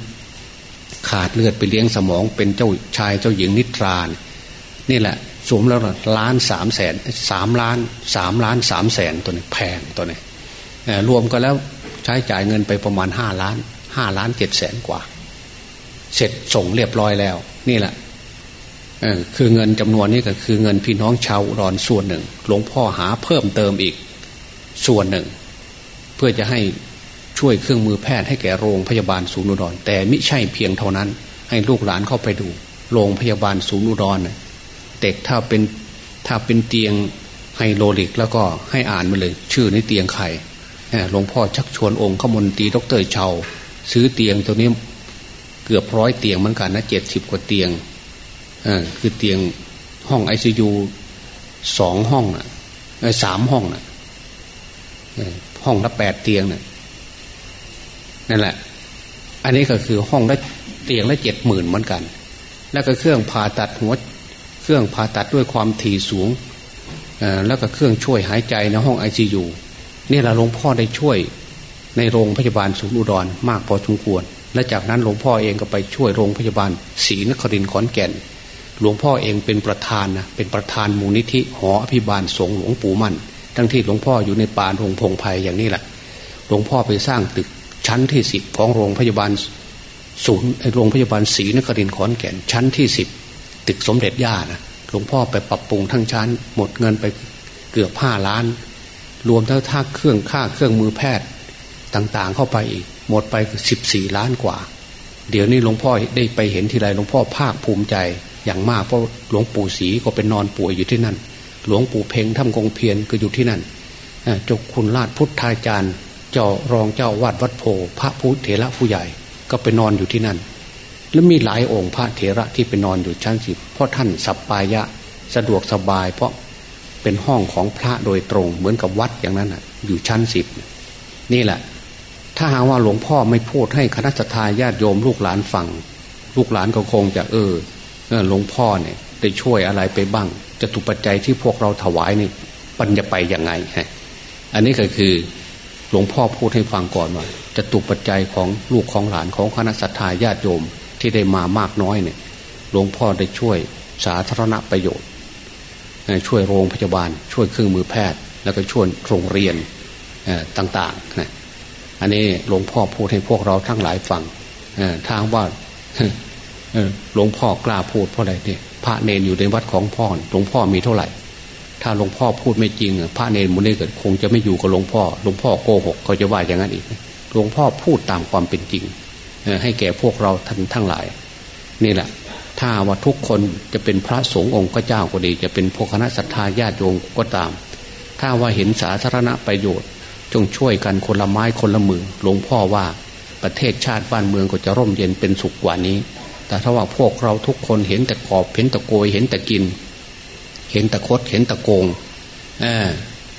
ขาดเลือดไปเลี้ยงสมองเป็นเจ้าชายเจ้าหญิงนิทรานนี่แหละสวมแล้วล้านสามแสนสามล้านสามล้านสามแสนตัวนี้แพงตัวนี้รวมกันแล้วใช้จ่ายเงินไปประมาณห้าล้านห้าล้านเจ็ดแสนกว่า เสร็จส่งเรียบร้อยแล้ว นี่แหละ คือเงินจำนวนนี้ก็คือเงินพี่น้องชาวอุดรส่วนหนึ่ง หลวงพ่อหาเพิ่มเติมอีกส่วนหนึ่ง เพื่อจะให้ช่วยเครื่องมือแพทย์ให้แก่โรงพยาบาลศูนย์อุดร แต่ไม่ใช่เพียงเท่านั้น ให้ลูกหลานเข้าไปดู โรงพยาบาลศูนย์อุดรเด็กถ้าเป็นถ้าเป็นเตียงไฮโลลิกแล้วก็ให้อ่านมาเลย ชื่อในเตียงใครหลวงพ่อชักชวนองค์ขมนตีดรเชาซื้อเตียงตัวนี้เกือบร้อยเตียงเหมือนกันนะเจ็ดสิบกว่าเตียง คือเตียงห้องไอซียูสองห้องนะสามห้องนะห้องละแปดเตียงนะนั่นแหละ อันนี้ก็คือห้องละเตียงละเจ็ดหมื่นเหมือนกัน แล้วก็เครื่องผ่าตัดหัว เครื่องผ่าตัดด้วยความถี่สูงแล้วก็เครื่องช่วยหายใจในห้องไอซียูนี่แหละหลวงพ่อได้ช่วยในโรงพยาบาลศูนย์อุดรมากพอสมควร และจากนั้นหลวงพ่อเองก็ไปช่วยโรงพยาบาลศรีนครินทร์ขอนแก่น หลวงพ่อเองเป็นประธานนะเป็นประธานมูลนิธิหออภิบาลสงฆ์หลวงปู่มั่น ทั้งที่หลวงพ่ออยู่ในป่าโรงพงไพ่อย่างนี้แหละหลวงพ่อไปสร้างตึกชั้นที่สิบของโรงพยาบาลศูนย์โรงพยาบาลศรีนครินทร์ขอนแก่นชั้นที่สิบตึกสมเด็จย่านะหลวงพ่อไปปรับปรุงทั้งชั้น หมดเงินไปเกือบห้าล้าน รวมทั้งท่าเครื่องค่าเครื่องมือแพทย์ต่างๆเข้าไปอีกหมดไปสิบสี่ล้านกว่า เดี๋ยวนี้หลวงพ่อได้ไปเห็นทีไรหลวงพ่อภาคภูมิใจ อย่างมากเพราะหลวงปู่ศรีก็เป็นนอนป่วยอยู่ที่นั่น หลวงปู่เพ่งทำกงเพียนก็อยู่ที่นั่นจกคุณราชพุทธาจารย์เจ้ารองเจ้าวาดวัดโพพระพุทธเถระผู้ใหญ่ก็ไปนอนอยู่ที่นั่น แล้วมีหลายองค์พระเถระที่ไปนอนอยู่ชั้นสิบเพราะท่านสัปปายะสะดวกสบาย เพราะเป็นห้องของพระโดยตรงเหมือนกับวัดอย่างนั้นอยู่ชั้นสิบนี่แหละ ถ้าหาว่าหลวงพ่อไม่พูดให้คณะทาญาติโยมลูกหลานฟัง ลูกหลานก็คงจะเออ หลวงพ่อเนี่ยได้ช่วยอะไรไปบ้างจะถูกปัจจัยที่พวกเราถวายนี่ปัญญาไปยังไงฮะอันนี้ก็คือหลวงพ่อพูดให้ฟังก่อนว่าจะตุปัจจัยของลูกของหลานของคณะสัตยาญาติโยมที่ได้มามากน้อยเนี่ย หลวงพ่อได้ช่วยสาธารณประโยชน์ ช่วยโรงพยาบาล ช่วยเครื่องมือแพทย์ แล้วก็ช่วยโรงเรียนต่างๆนะอันนี้หลวงพ่อพูดให้พวกเราทั้งหลายฟังทางว่า หลวงพ่อกล้าพูดเพราะอะไรเนี่ยพระเนนอยู่ในวัดของพ่อหลวงพ่อมีเท่าไหร่ ถ้าหลวงพ่อพูดไม่จริงพระเนนมุนีเกิดคงจะไม่อยู่กับหลวงพ่อหลวงพ่อโกหกเขาจะว่าอย่างนั้นอีกหลวงพ่อพูดตามความเป็นจริงให้แก่พวกเราท่านทั้งหลาย นี่แหละ ถ้าว่าทุกคนจะเป็นพระสงฆ์องค์เจ้าก็ดี จะเป็นพวกคณะศรัทธาญาติโยมก็ตาม ถ้าว่าเห็นสาธารณประโยชน์ จงช่วยกันคนละไม้คนละมือหลวงพ่อว่าประเทศชาติบ้านเมืองก็จะร่มเย็นเป็นสุขกว่านี้ แต่ถ้าว่าพวกเราทุกคนเห็นแต่กอบเห็นแต่โกยเห็นแต่กิน เห็นแต่คดเห็นแต่โกง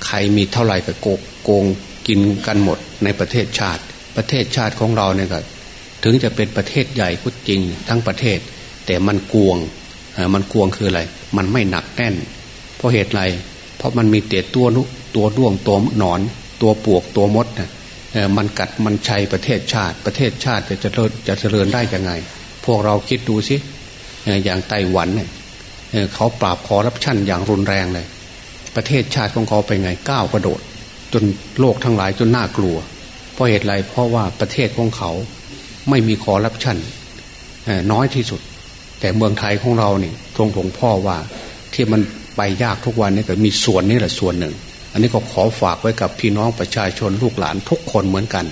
ใครมีเท่าไหร่ก็โกโกงกินกันหมดในประเทศชาติ ประเทศชาติของเราเนี่ยก็ถึงจะเป็นประเทศใหญ่ก็จริง ทั้งประเทศ แต่มันกวงมันกวงคืออะไร มันไม่หนักแน่น เพราะเหตุไร เพราะมันมีเตะตัวนุตัวด้วงตัวหนอน ตัวปวกตัวมดนะมันกัดมันชัยประเทศชาติ ประเทศชาติจะจะจะเจริญได้ยังไง พวกเราคิดดูสิอย่างไต้หวันเนี่ยเขาปราบคอรับชั่นอย่างรุนแรงเลย ประเทศชาติของเขาไปไงก้าวกระโดด จนโลกทั้งหลายจนน่ากลัว เพราะเหตุไรเพราะว่าประเทศของเขาไม่มีคอรับชั่นน้อยที่สุด แต่เมืองไทยของเราเนี่ยทรงหลวงพ่อว่าที่มันไปยากทุกวันนี่ก็มีส่วนนี้แหละส่วนหนึ่ง อันนี้ก็ขอฝากไว้กับพี่น้องประชาชนลูกหลานทุกคนเหมือนกัน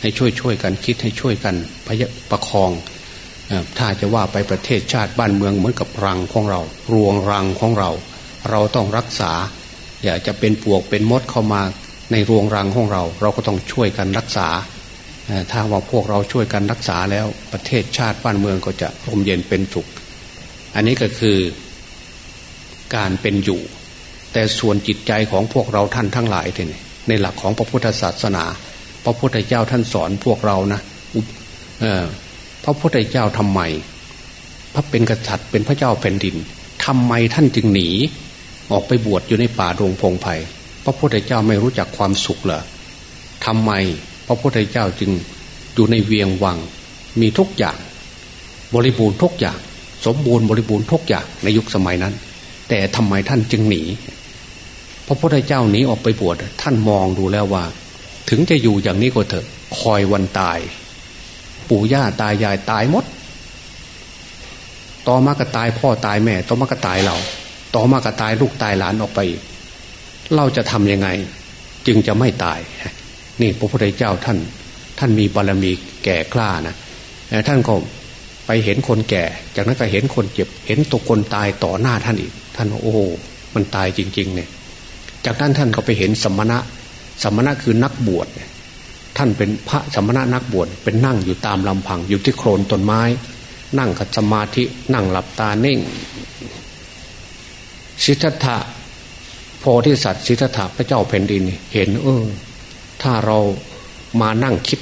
ให้ช่วยช่วยกันคิดให้ช่วยกันพยประคอง ถ้าจะว่าไปประเทศชาติบ้านเมืองเหมือนกับรังของเรา รวงรังของเรา เราต้องรักษา อย่าจะเป็นปวกเป็นมดเข้ามาในรวงรังของเรา เราก็ต้องช่วยกันรักษา ถ้าว่าพวกเราช่วยกันรักษาแล้วประเทศชาติบ้านเมืองก็จะร่มเย็นเป็นสุข อันนี้ก็คือการเป็นอยู่ แต่ส่วนจิตใจของพวกเราท่านทั้งหลายเนี่ยในหลักของพระพุทธศาสนา พระพุทธเจ้าท่านสอนพวกเรานะพ ระพุทธเจ้าทำไม พระเป็นกษัตริย์เป็นพระเจ้าแผ่นดินทำไมท่านจึงหนี ออกไปบวชอยู่ในป่าดงพงไพ่พระพุทธเจ้าไม่รู้จักความสุขเหรอทำไมพระพุทธเจ้าจึงอยู่ในเวียงวัง มีทุกอย่าง บริบูรณ์ทุกอย่าง สมบูรณ์บริบูรณ์ทุกอย่างในยุคสมัยนั้น แต่ทำไมท่านจึงหนีพระพุทธเจ้าหนีออกไปบวชท่านมองดูแล้วว่า ถึงจะอยู่อย่างนี้ก็เถอะคอยวันตาย ปู่ย่าตายายตายหมด ต่อมาก็ตายพ่อตายแม่ ต่อมาก็ตายเรา ต่อมาก็ตายลูกตายหลานออกไป เราจะทำยังไง จึงจะไม่ตาย นี่พระพุทธเจ้าท่าน ท่านมีบารรมีแก่กล้านะท่านก็ไปเห็นคนแก่ จากนั้นก็เห็นคนเจ็บ เห็นตัวคนตายต่อหน้าท่านอีก ท่านโอ้มันตายจริง ๆ เนี่ย จากนั้นท่านก็ไปเห็นสมณะ สมณะคือนักบวช ท่านเป็นพระสมณะนักบวชเป็นนั่งอยู่ตามลำพังอยู่ที่โคลนต้นไม้ นั่งขัดสมาธินั่งหลับตาเน่งสิทธัตถะโพธิสัตว์สิทธัตถะพระเจ้าแผ่นดินเห็นเออถ้าเรามานั่งคิด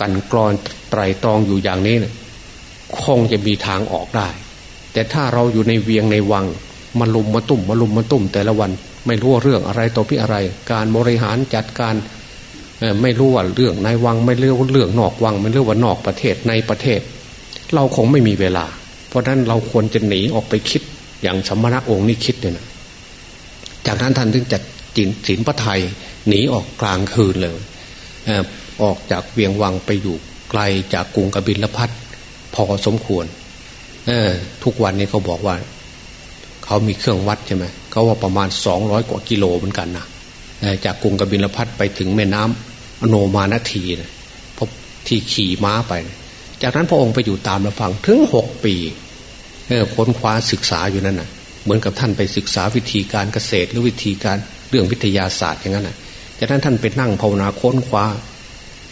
กันกรอนไตรตรองอยู่อย่างนี้นะคงจะมีทางออกได้ แต่ถ้าเราอยู่ในเวียงในวังมาลุมมาตุ่มมาลุมมาตุ่มแต่ละวัน ไม่รู้เรื่องอะไรต่อพี่อะไร การบริหารจัดการ ไม่รู้ว่าเรื่องในวังไม่เรู้เรื่องนอกวังไม่เรู้ว่านอกประเทศในประเทศ เราคงไม่มีเวลา เพราะนั้นเราควรจะหนีออกไปคิดอย่างสมณะองค์นี้คิดเนี่ยนะจากนั้นท่านถึงจัดจินศีลพระไทยหนีออกกลางคืนเลยออกจากเวียงวังไปอยู่ไกลจากกรุงกบิลพัทพอสมควรทุกวันนี้เขาบอกว่า เขามีเครื่องวัดใช่ไหมเขาว่าประมาณสองร้อยกว่ากิโลเหมือนกันนะจากกรุงกบิลพัทไปถึงแม่น้ำ โนมานาทีนะพบที่ขี่ม้าไป จากนั้นพระองค์ไปอยู่ตามลำพังถึงหกปีค้นคว้าศึกษาอยู่นั่นนะเหมือนกับท่านไปศึกษาวิธีการเกษตรหรือวิธีการเรื่องวิทยาศาสตร์อย่างนั้นนะจากนั้นท่านไปนั่งภาวนาค้นคว้า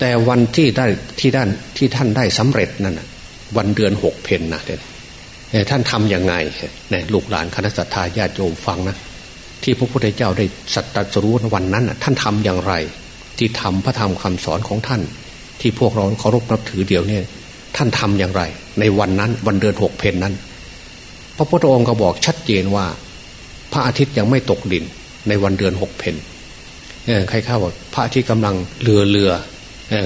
แต่วันที่ได้ที่ด้านที่ท่านได้สำเร็จนั่นนะวันเดือนหกเพนนะเด็ท่านทํำยังไงเนี่ยลูกหลานคณะสัตยาญาติโยมฟังนะที่พระพุทธเจ้าได้สัตตสรู้วันนั้นท่านทำอย่างไร ที่ทำพระธรรมคำสอนของท่าน ที่พวกเราเคารพนับถือเดียวเนี่ยท่านทำอย่างไร ในวันนั้นวันเดือนหกเพนนั้น พระพุทธองค์ก็บอกชัดเจนว่า พระอาทิตย์ยังไม่ตกดินในวันเดือนหกเพนใครเข้าว่าพระที่กำลังเรือเรือ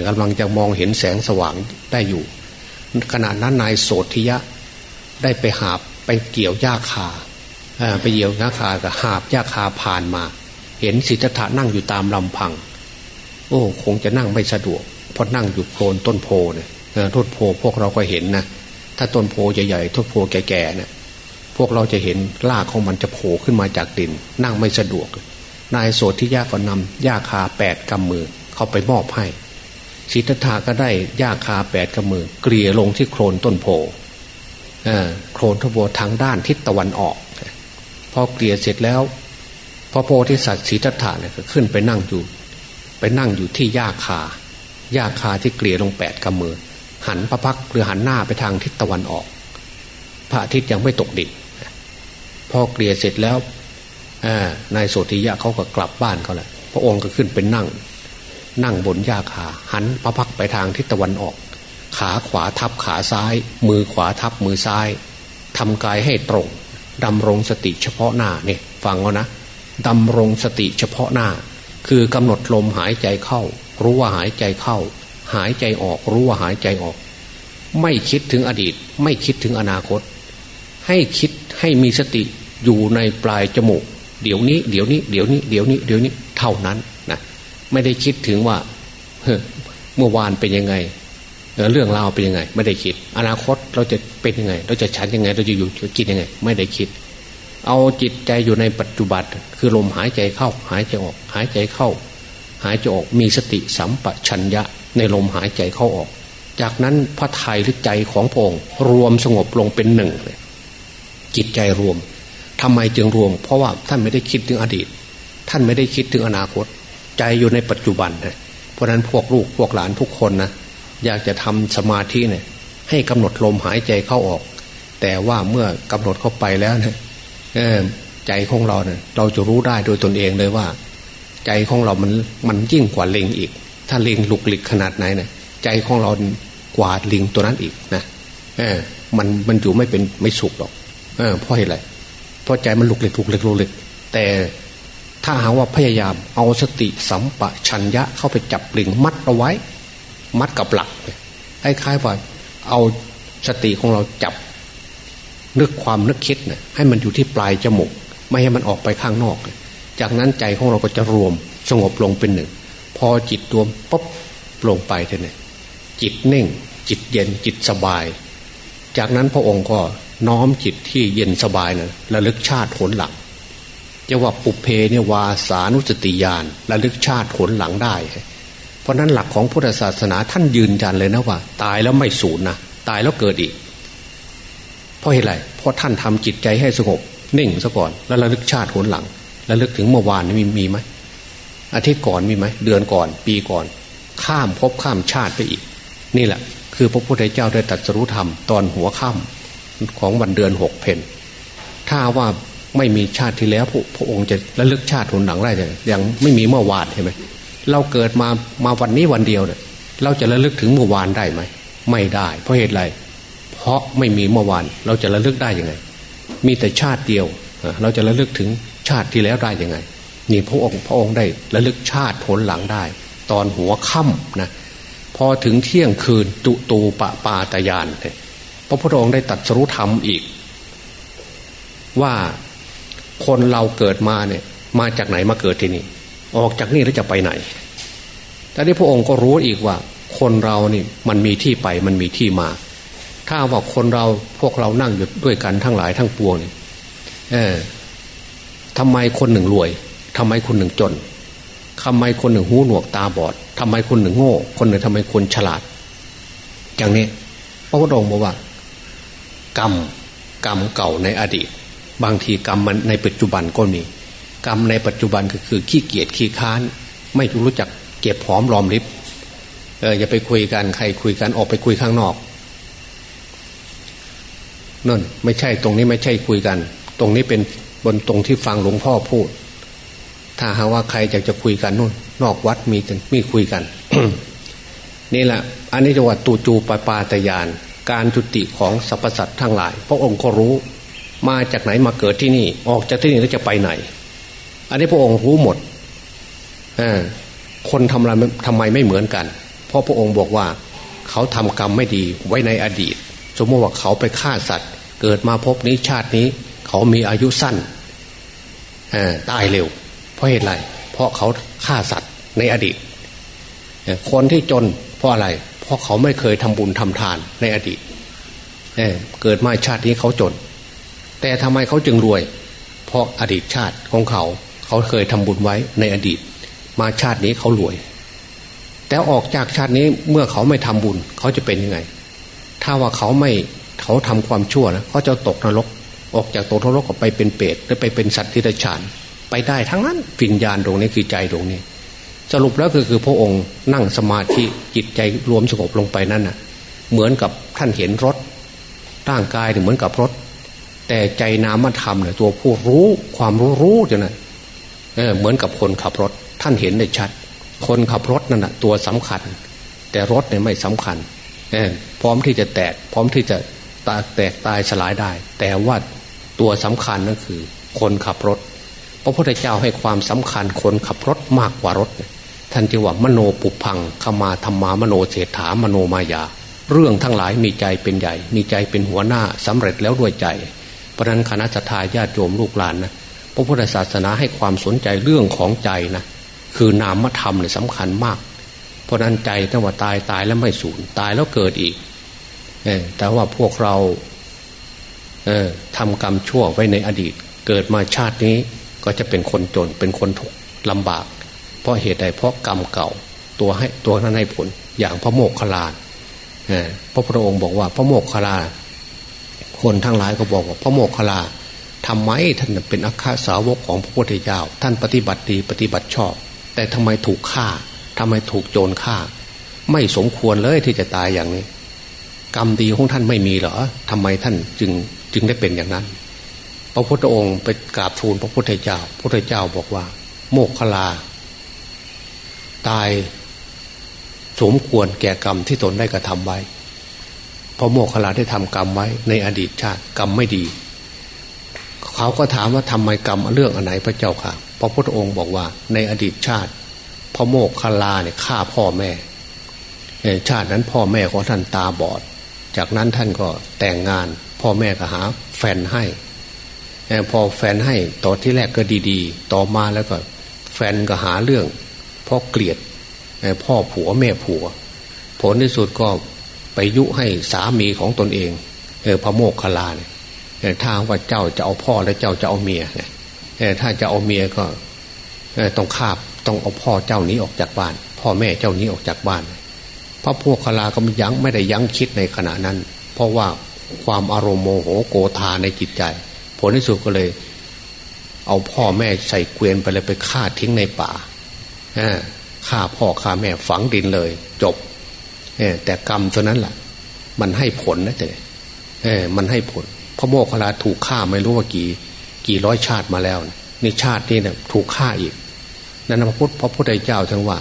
กำลังจะมองเห็นแสงสว่างได้อยู่ ขณะนั้นนายโสธิยะได้ไปหาบไปเกี่ยวหญ้าคาไปเกี่ยวหญ้าคากับหาบหญ้าคาผ่านมา เห็นสิทธัตถะนั่งอยู่ตามลำพัง โอ้คงจะนั่งไม่สะดวกเพราะนั่งอยู่โคลนต้นโพเนี่ยต้นโพพวกเราก็เห็นนะถ้าต้นโพใหญ่ๆต้นโพแก่ๆเนี่ยพวกเราจะเห็นรากของมันจะโผล่ขึ้นมาจากดิน นั่งไม่สะดวก นายโสธิยาก็นำหญ้าคาแปดกำมือเข้าไปมอบให้สิทธาก็ได้หญ้าคาแปดกำมือ เกลี่ยลงที่โคลนต้นโพโคลนทบทางด้านทิศตะวันออกพอเกลี่ยเสร็จแล้ว พระโพธิสัตว์สิทธัตถะเนี่ยก็ขึ้นไปนั่งอยู่ ไปนั่งอยู่ที่หญ้าคาหญ้าคาที่เกลี่ยลงแปดกำมือ หันพระพักหรือหันหน้าไปทางทิศตะวันออก พระอาทิตย์ยังไม่ตกดินพอเกลี่ยเสร็จแล้วนายโสติยะเขาก็กลับบ้านเขาแหละพระองค์ก็ขึ้นเป็นนั่ง นั่งบนหญ้าคาหันพระพักไปทางทิศตะวันออก ขาขวาทับขาซ้าย มือขวาทับมือซ้ายทำกายให้ตรงดำรงสติเฉพาะหน้าเนี่ยฟังเอานะดำรงสติเฉพาะหน้า คือกำหนดลมหายใจเข้า รู้ว่าหายใจเข้า หายใจออกรู้ว่าหายใจออก ไม่คิดถึงอดีต ไม่คิดถึงอนาคต ให้คิดให้มีสติอยู่ในปลายจมูก เดี๋ยวนี้ เดี๋ยวนี้ เดี๋ยวนี้ เดี๋ยวนี้ เดี๋ยวนี้เท่านั้นนะไม่ได้คิดถึงว่าเมื่อวานเป็นยังไงเรื่องราวเป็นยังไง ไม่ได้คิด อนาคตเราจะเป็นยังไง เราจะฉันยังไง เราจะอยู่จะกินยังไง ไม่ได้คิด เอาจิตใจอยู่ในปัจจุบัน คือลมหายใจเข้า หายใจออก หายใจเข้า หายใจออกมีสติสัมปชัญญะในลมหายใจเข้าออก จากนั้นพระไทยหรือใจของพงรวมสงบลงเป็นหนึ่งจิตใจรวมทำไมจึงรวม เพราะว่าท่านไม่ได้คิดถึงอดีต ท่านไม่ได้คิดถึงอนาคต ใจอยู่ในปัจจุบันนะเพราะนั้นพวกลูกพวกหลานทุกคนนะอยากจะทำสมาธิเนี่ยให้กำหนดลมหายใจเข้าออก แต่ว่าเมื่อกำหนดเข้าไปแล้วเนี่ย ใจของเราเนี่ยเราจะรู้ได้โดยตนเองเลยว่า ใจของเรามันมันยิ่งกว่าเลงอีก ถ้าเลิงลุกลิกขนาดไหนเนี่ยใจของเรากว่าลิงตัวนั้นอีกนะเออมันมันอยู่ไม่เป็นไม่สุขหรอกเออเพราะอะไรเพราะใจมันหลุกเล็กลุกเล็กลุกเล็กแต่ถ้าหาว่าพยายามเอาสติสัมปชัญญะเข้าไปจับปลิงมัดเอาไว้ มัดกับหลักคล้ายๆว่าเอาสติของเราจับ นึกความนึกคิดเนี่ยให้มันอยู่ที่ปลายจมูกไม่ให้มันออกไปข้างนอก จากนั้นใจของเราก็จะรวมสงบลงเป็นหนึ่ง พอจิตรวมปุ๊บลงไปเท่านี้จิตนิ่ง จิตเย็นจิตสบาย จากนั้นพระองค์ก็น้อมจิตที่เย็นสบายนะระลึกชาติผลหลังจะว่าปุเพเนวาสานุสติญาณระลึกชาติผลหลังได้ เพราะนั้นหลักของพุทธศาสนาท่านยืนยันเลยนะว่า ตายแล้วไม่สูญนะตายแล้วเกิดอีก เพราะเหตุไรเพราะท่านทำจิตใจให้สงบนิ่งซะก่อน แล้วระลึกชาติผลหลังระลึกถึงเมื่อวานมีมีไหมอาทิตย์ก่อนมีไหมเดือนก่อน ปีก่อน ข้ามพบข้ามชาติไปอีก นี่แหละ คือพระพุทธเจ้าได้ตรัสรู้ธรรมตอนหัวค่ำของวันเดือนหกเพนถ้าว่าไม่มีชาติที่แล้วพระพระองค์จะระลึกชาติผลหลังได้เลยยังไม่มีเมื่อวานใช่ไหมเราเกิดมามาวันนี้วันเดียวเนี่ยเราจะระลึกถึงเมื่อวานได้ไหมไม่ได้ เพราะเหตุไรเพราะไม่มีเมื่อวาน เราจะระลึกได้ยังไง มีแต่ชาติเดียว เราจะระลึกถึงชาติที่แล้วได้ยังไง นี่พระองค์พระองค์ได้ระลึกชาติผลหลังได้ ตอนหัวค่ำนะพอถึงเที่ยงคืนตุตูปะปาตยานพระพุทธองค์ได้ตัดสรุธรรมอีก ว่าคนเราเกิดมาเนี่ย มาจากไหนมาเกิดที่นี่ ออกจากนี่แล้วจะไปไหนแต่ที่พระองค์ก็รู้อีกว่า คนเรานี่มันมีที่ไปมันมีที่มา ถ้าว่าคนเราพวกเรานั่งอยู่ด้วยกันทั้งหลายทั้งปวงนี่เออทำไมคนหนึ่งรวยทำไมคนหนึ่งจนทำไมคนหนึ่งหูหนวกตาบอดทำไมคนหนึ่งโง่ คนหนึ่งทำไมคนฉลาด อย่างนี้พระพุทธองค์บอกว่า กรรมกรรมเก่าในอดีต บางทีกรรมมันในปัจจุบันก็มีกรรมในปัจจุบันก็คือขี้เกียจขี้ค้าน ไม่รู้จักเก็บหอมรอมริบเอออย่าไปคุยกันใครคุยกันออกไปคุยข้างนอก นั่นไม่ใช่ตรงนี้ไม่ใช่คุยกัน ตรงนี้เป็นบนตรงที่ฟังหลวงพ่อพูด ถ้าหาว่าใครอยากจะคุยกันนู่น นอกวัดมีมีคุยกันนี่แหละอันนี้จังหวัดตูจูปปาตยาน การจุติของสรรพสัตว์ทั้งหลาย พระองค์ก็รู้มาจากไหนมาเกิดที่นี่ ออกจากที่นี่แล้วจะไปไหน อันนี้พระองค์รู้หมดคนทำอะไรทำไมไม่เหมือนกัน เพราะพระองค์บอกว่า เขาทำกรรมไม่ดีไว้ในอดีต สมมติว่าเขาไปฆ่าสัตว์ เกิดมาพบนี้ชาตินี้ เขามีอายุสั้นตายเร็ว เพราะเหตุไรเพราะเขาฆ่าสัตว์ในอดีต คนที่จนเพราะอะไร เพราะเขาไม่เคยทำบุญทำทานในอดีตเเกิดมาชาตินี้เขาจน แต่ทำไมเขาจึงรวย เพราะอดีตชาติของเขา เขาเคยทำบุญไว้ในอดีต มาชาตินี้เขารวย แต่ออกจากชาตินี้เมื่อเขาไม่ทำบุญ เขาจะเป็นยังไง ถ้าว่าเขาไม่ เขาทำความชั่วนะเขาจะตกนรก ออกจากตกนรกก็ไปเป็นเปรตหรือไปเป็นสัตว์ที่ไดฉาน ไปได้ทั้งนั้นวิญญาณตรงนี้คือใจตรงนี้ สรุปแล้วก็คือพระองค์นั่งสมาธิจิตใจรวมสงบลงไปนั่นน่ะ เหมือนกับท่านเห็นรถ ร่างกายเหมือนกับรถ แต่ใจนามธรรมเนี่ยตัวผู้รู้ความรู้รู้จะนั่นเเหมือนกับคนขับรถ ท่านเห็นได้ชัด คนขับรถนั่นแหะตัวสำคัญ แต่รถเนี่ยไม่สำคัญพร้อมที่จะแตกพร้อมที่จะ ตาแตกตายสลายได้ แต่ว่าตัวสำคัญนั่นคือ คนขับรถ พระพุทธเจ้าให้ความสำคัญคนขับรถมากกว่ารถ ท่านจึงว่ามโนปุพังขมาธรรมามโนเศรษฐามโนมายา เรื่องทั้งหลายมีใจเป็นใหญ่ มีใจเป็นหัวหน้าสำเร็จแล้วด้วยใจ เพราะนั้นคณะทาญาติโยมลูกหลานนะพระพุทธศาสนาให้ความสนใจเรื่องของใจนะคือนามธรรมเนี่ยสำคัญมาก เพราะนั้นใจถ้าว่าตายตายแล้วไม่สูญตายแล้วเกิดอีก แต่ว่าพวกเราเออทำกรรมชั่วไว้ในอดีต เกิดมาชาตินี้ก็จะเป็นคนจนเป็นคนทุกข์ลำบาก เพราะเหตุใดเพราะกรรมเก่าตัวให้ตัวนั้นให้ผลอย่างพระโมกขลานพระพุทธองค์บอกว่าพระโมกขลา คนทั้งหลายก็บอกว่าพระโมคคัลาทำไมท่านเป็นอัครสาวกของพระพุทธเจ้าท่านปฏิบัติดีปฏิบัติชอบ แต่ทำไมถูกฆ่าทำไมถูกโจรฆ่า ไม่สมควรเลยที่จะตายอย่างนี้ กรรมดีของท่านไม่มีเหรอทำไมท่านจึงจึงได้เป็นอย่างนั้น พระพุทธองค์ไปกราบทูลพระพุทธเจ้า พระพุทธเจ้าบอกว่า โมกขลา ตายสมควรแก่กรรมที่ตนได้กระทำไว้พอโมกขลาได้ทำกรรมไว้ในอดีตชาติกรรมไม่ดี เขาก็ถามว่าทำไมกรรมเรื่องอันไหนพระเจ้าค่ะ พระพุทธองค์บอกว่าในอดีตชาติพระโมกขลาเนี่ยฆ่าพ่อแม่ชาตินั้นพ่อแม่ของท่านตาบอด จากนั้นท่านก็แต่งงาน พ่อแม่ก็หาแฟนให้พอแฟนให้ต่อที่แรกก็ดีๆ ต่อมาแล้วก็แฟนก็หาเรื่องพ่อเกลียดพ่อผัวแม่ผัว ผลที่สุดก็ไปยุให้สามีของตนเองเออพระโมกขลาเนี่ยถ้าว่าเจ้าจะเอาพ่อและเจ้าจะเอาเมียเนี่ยถ้าจะเอาเมียก็ต้องคาบต้องเอาพ่อเจ้านี้ออกจากบ้าน พ่อแม่เจ้านี้ออกจากบ้าน พระพวกคลาก็ยั้งไม่ได้ยั้งคิดในขณะนั้น เพราะว่าความอารมณ์โมโหโกธาในจิตใจ ผลที่สุดก็เลย เอาพ่อแม่ใส่เกวียนไปเลยไปฆ่าทิ้งในป่าฆ่าพ่อฆ่าแม่ฝังดินเลย จบแต่กรรมตัวนั้นแหละมันให้ผลนะเต่มันให้ผล พระโมคคัลลาถูกฆ่าไม่รู้ว่ากี่ กี่ร้อยชาติมาแล้วในชาตินี้เนี่ยถูกฆ่าอีกนั่นพระพุทธพระพุทธเจ้าทั้งว่า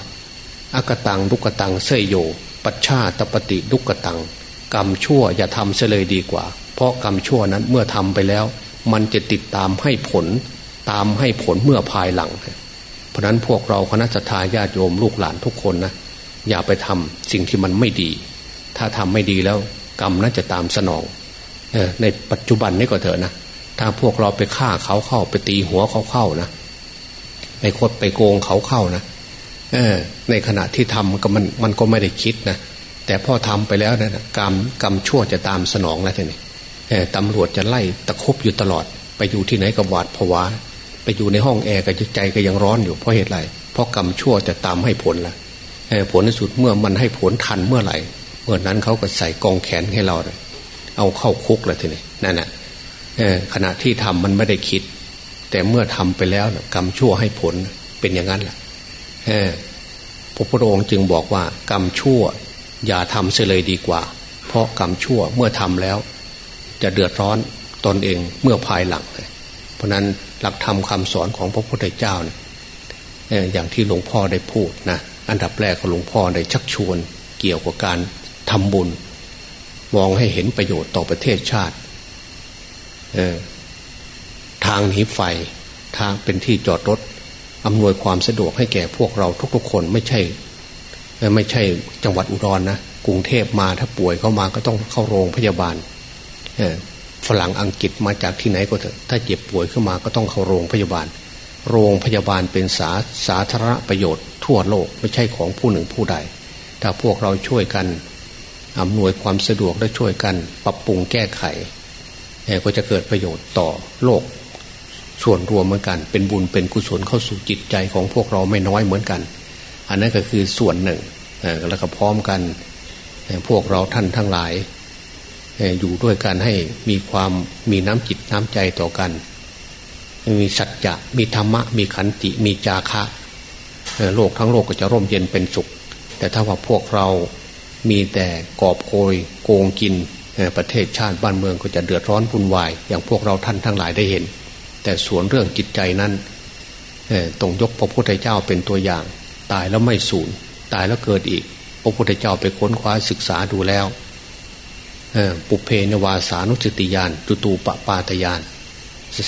อากตังลุกตังเสยโย ปัชชาตปฏิลุกตัง กรรมชั่วอย่าทำเสเลยดีกว่า เพราะกรรมชั่วนั้นเมื่อทำไปแล้ว มันจะติดตามให้ผล ตามให้ผลเมื่อภายหลัง เพราะนั้นพวกเราคณะทาญาติโยมลูกหลานทุกคนนะอย่าไปทำสิ่งที่มันไม่ดี ถ้าทำไม่ดีแล้ว กรรมนั้นจะตามสนองออในปัจจุบันนี้ก็เถอะนะถ้าพวกเราไปฆ่าเขาเข้าไปตีหัวเขาเข้านะไปคดไปโกงเขาเข้านะ ออในขณะที่ทำก็มันมันก็ไม่ได้คิดนะแต่พอทำไปแล้วนะกรรมกรรมชั่วจะตามสนองแล้วทีนี้ตำรวจจะไล่ตะคบอยู่ตลอด ไปอยู่ที่ไหนก็หวาดผวา ไปอยู่ในห้องแอร์ก็ใจก็ยังร้อนอยู่เพราะเหตุไรเพราะกรรมชั่วจะตามให้ผลละผลในสุดเมื่อมันให้ผลทันเมื่อไหร่เมื่อนั้นเขาก็ใส่กองแขนให้เราเลยเอาเข้าคุกเลยทีนี้นั่นแหะขณะที่ทำมันไม่ได้คิด แต่เมื่อทำไปแล้วกรรมชั่วให้ผลเป็นอย่างนั้นแหละ พระพุทธองค์จึงบอกว่ากรรมชั่ว อย่าทำเสียเลยดีกว่า เพราะกรรมชั่วเมื่อทำแล้ว จะเดือดร้อนตนเองเมื่อภายหลัง เพราะนั้นหลักธรรมคาสอนของพระพุทธเจ้าเนี่ยอย่างที่หลวงพ่อได้พูดนะอันดับแรกของหลวงพ่อได้ชักชวนเกี่ยวกับการทำบุญ มองให้เห็นประโยชน์ต่อประเทศชาติทางหนีไฟทางเป็นที่จอดรถ อำนวยความสะดวกให้แก่พวกเราทุกๆ คนไม่ใช่ ไม่ใช่จังหวัดอุดรนนะกรุงเทพมาถ้าป่วยเข้ามาก็ต้องเข้าโรงพยาบาลฝรั่งอังกฤษมาจากที่ไหนก็เถอะถ้าเจ็บป่วยขึ้นมาก็ต้องเข้าโรงพยาบาล โรงพยาบาลเป็นสาสาธารณประโยชน์ทั่วโลกไม่ใช่ของผู้หนึ่งผู้ใด ถ้าพวกเราช่วยกันอำนวยความสะดวกและช่วยกัน ปรับปรุงแก้ไขก็จะเกิดประโยชน์ต่อโลก ส่วนรวมเหมือนกัน เป็นบุญเป็นกุศลเข้าสู่จิตใจของพวกเราไม่น้อยเหมือนกัน อันนั้นก็คือส่วนหนึ่งแล้วก็พร้อมกันพวกเราท่านทั้งหลาย อยู่ด้วยกันให้มีความมีน้ำจิตน้ำใจต่อกัน มีสัจจะมีธรรมะ มีขันติมีจาคะโลกทั้งโลกก็จะร่มเย็นเป็นสุข แต่ถ้าว่าพวกเรามีแต่กอบโกยโกงกินประเทศชาติบ้านเมืองก็จะเดือดร้อนวุ่นวาย อย่างพวกเราท่านทั้งหลายได้เห็น แต่ส่วนเรื่องจิตใจนั้นต้องยกพระพุทธเจ้าเป็นตัวอย่าง ตายแล้วไม่สูญตายแล้วเกิดอีก พระพุทธเจ้าไปค้นคว้าศึกษาดูแล้วปุเพนวาสานุสติยานจุตูปปาตยาน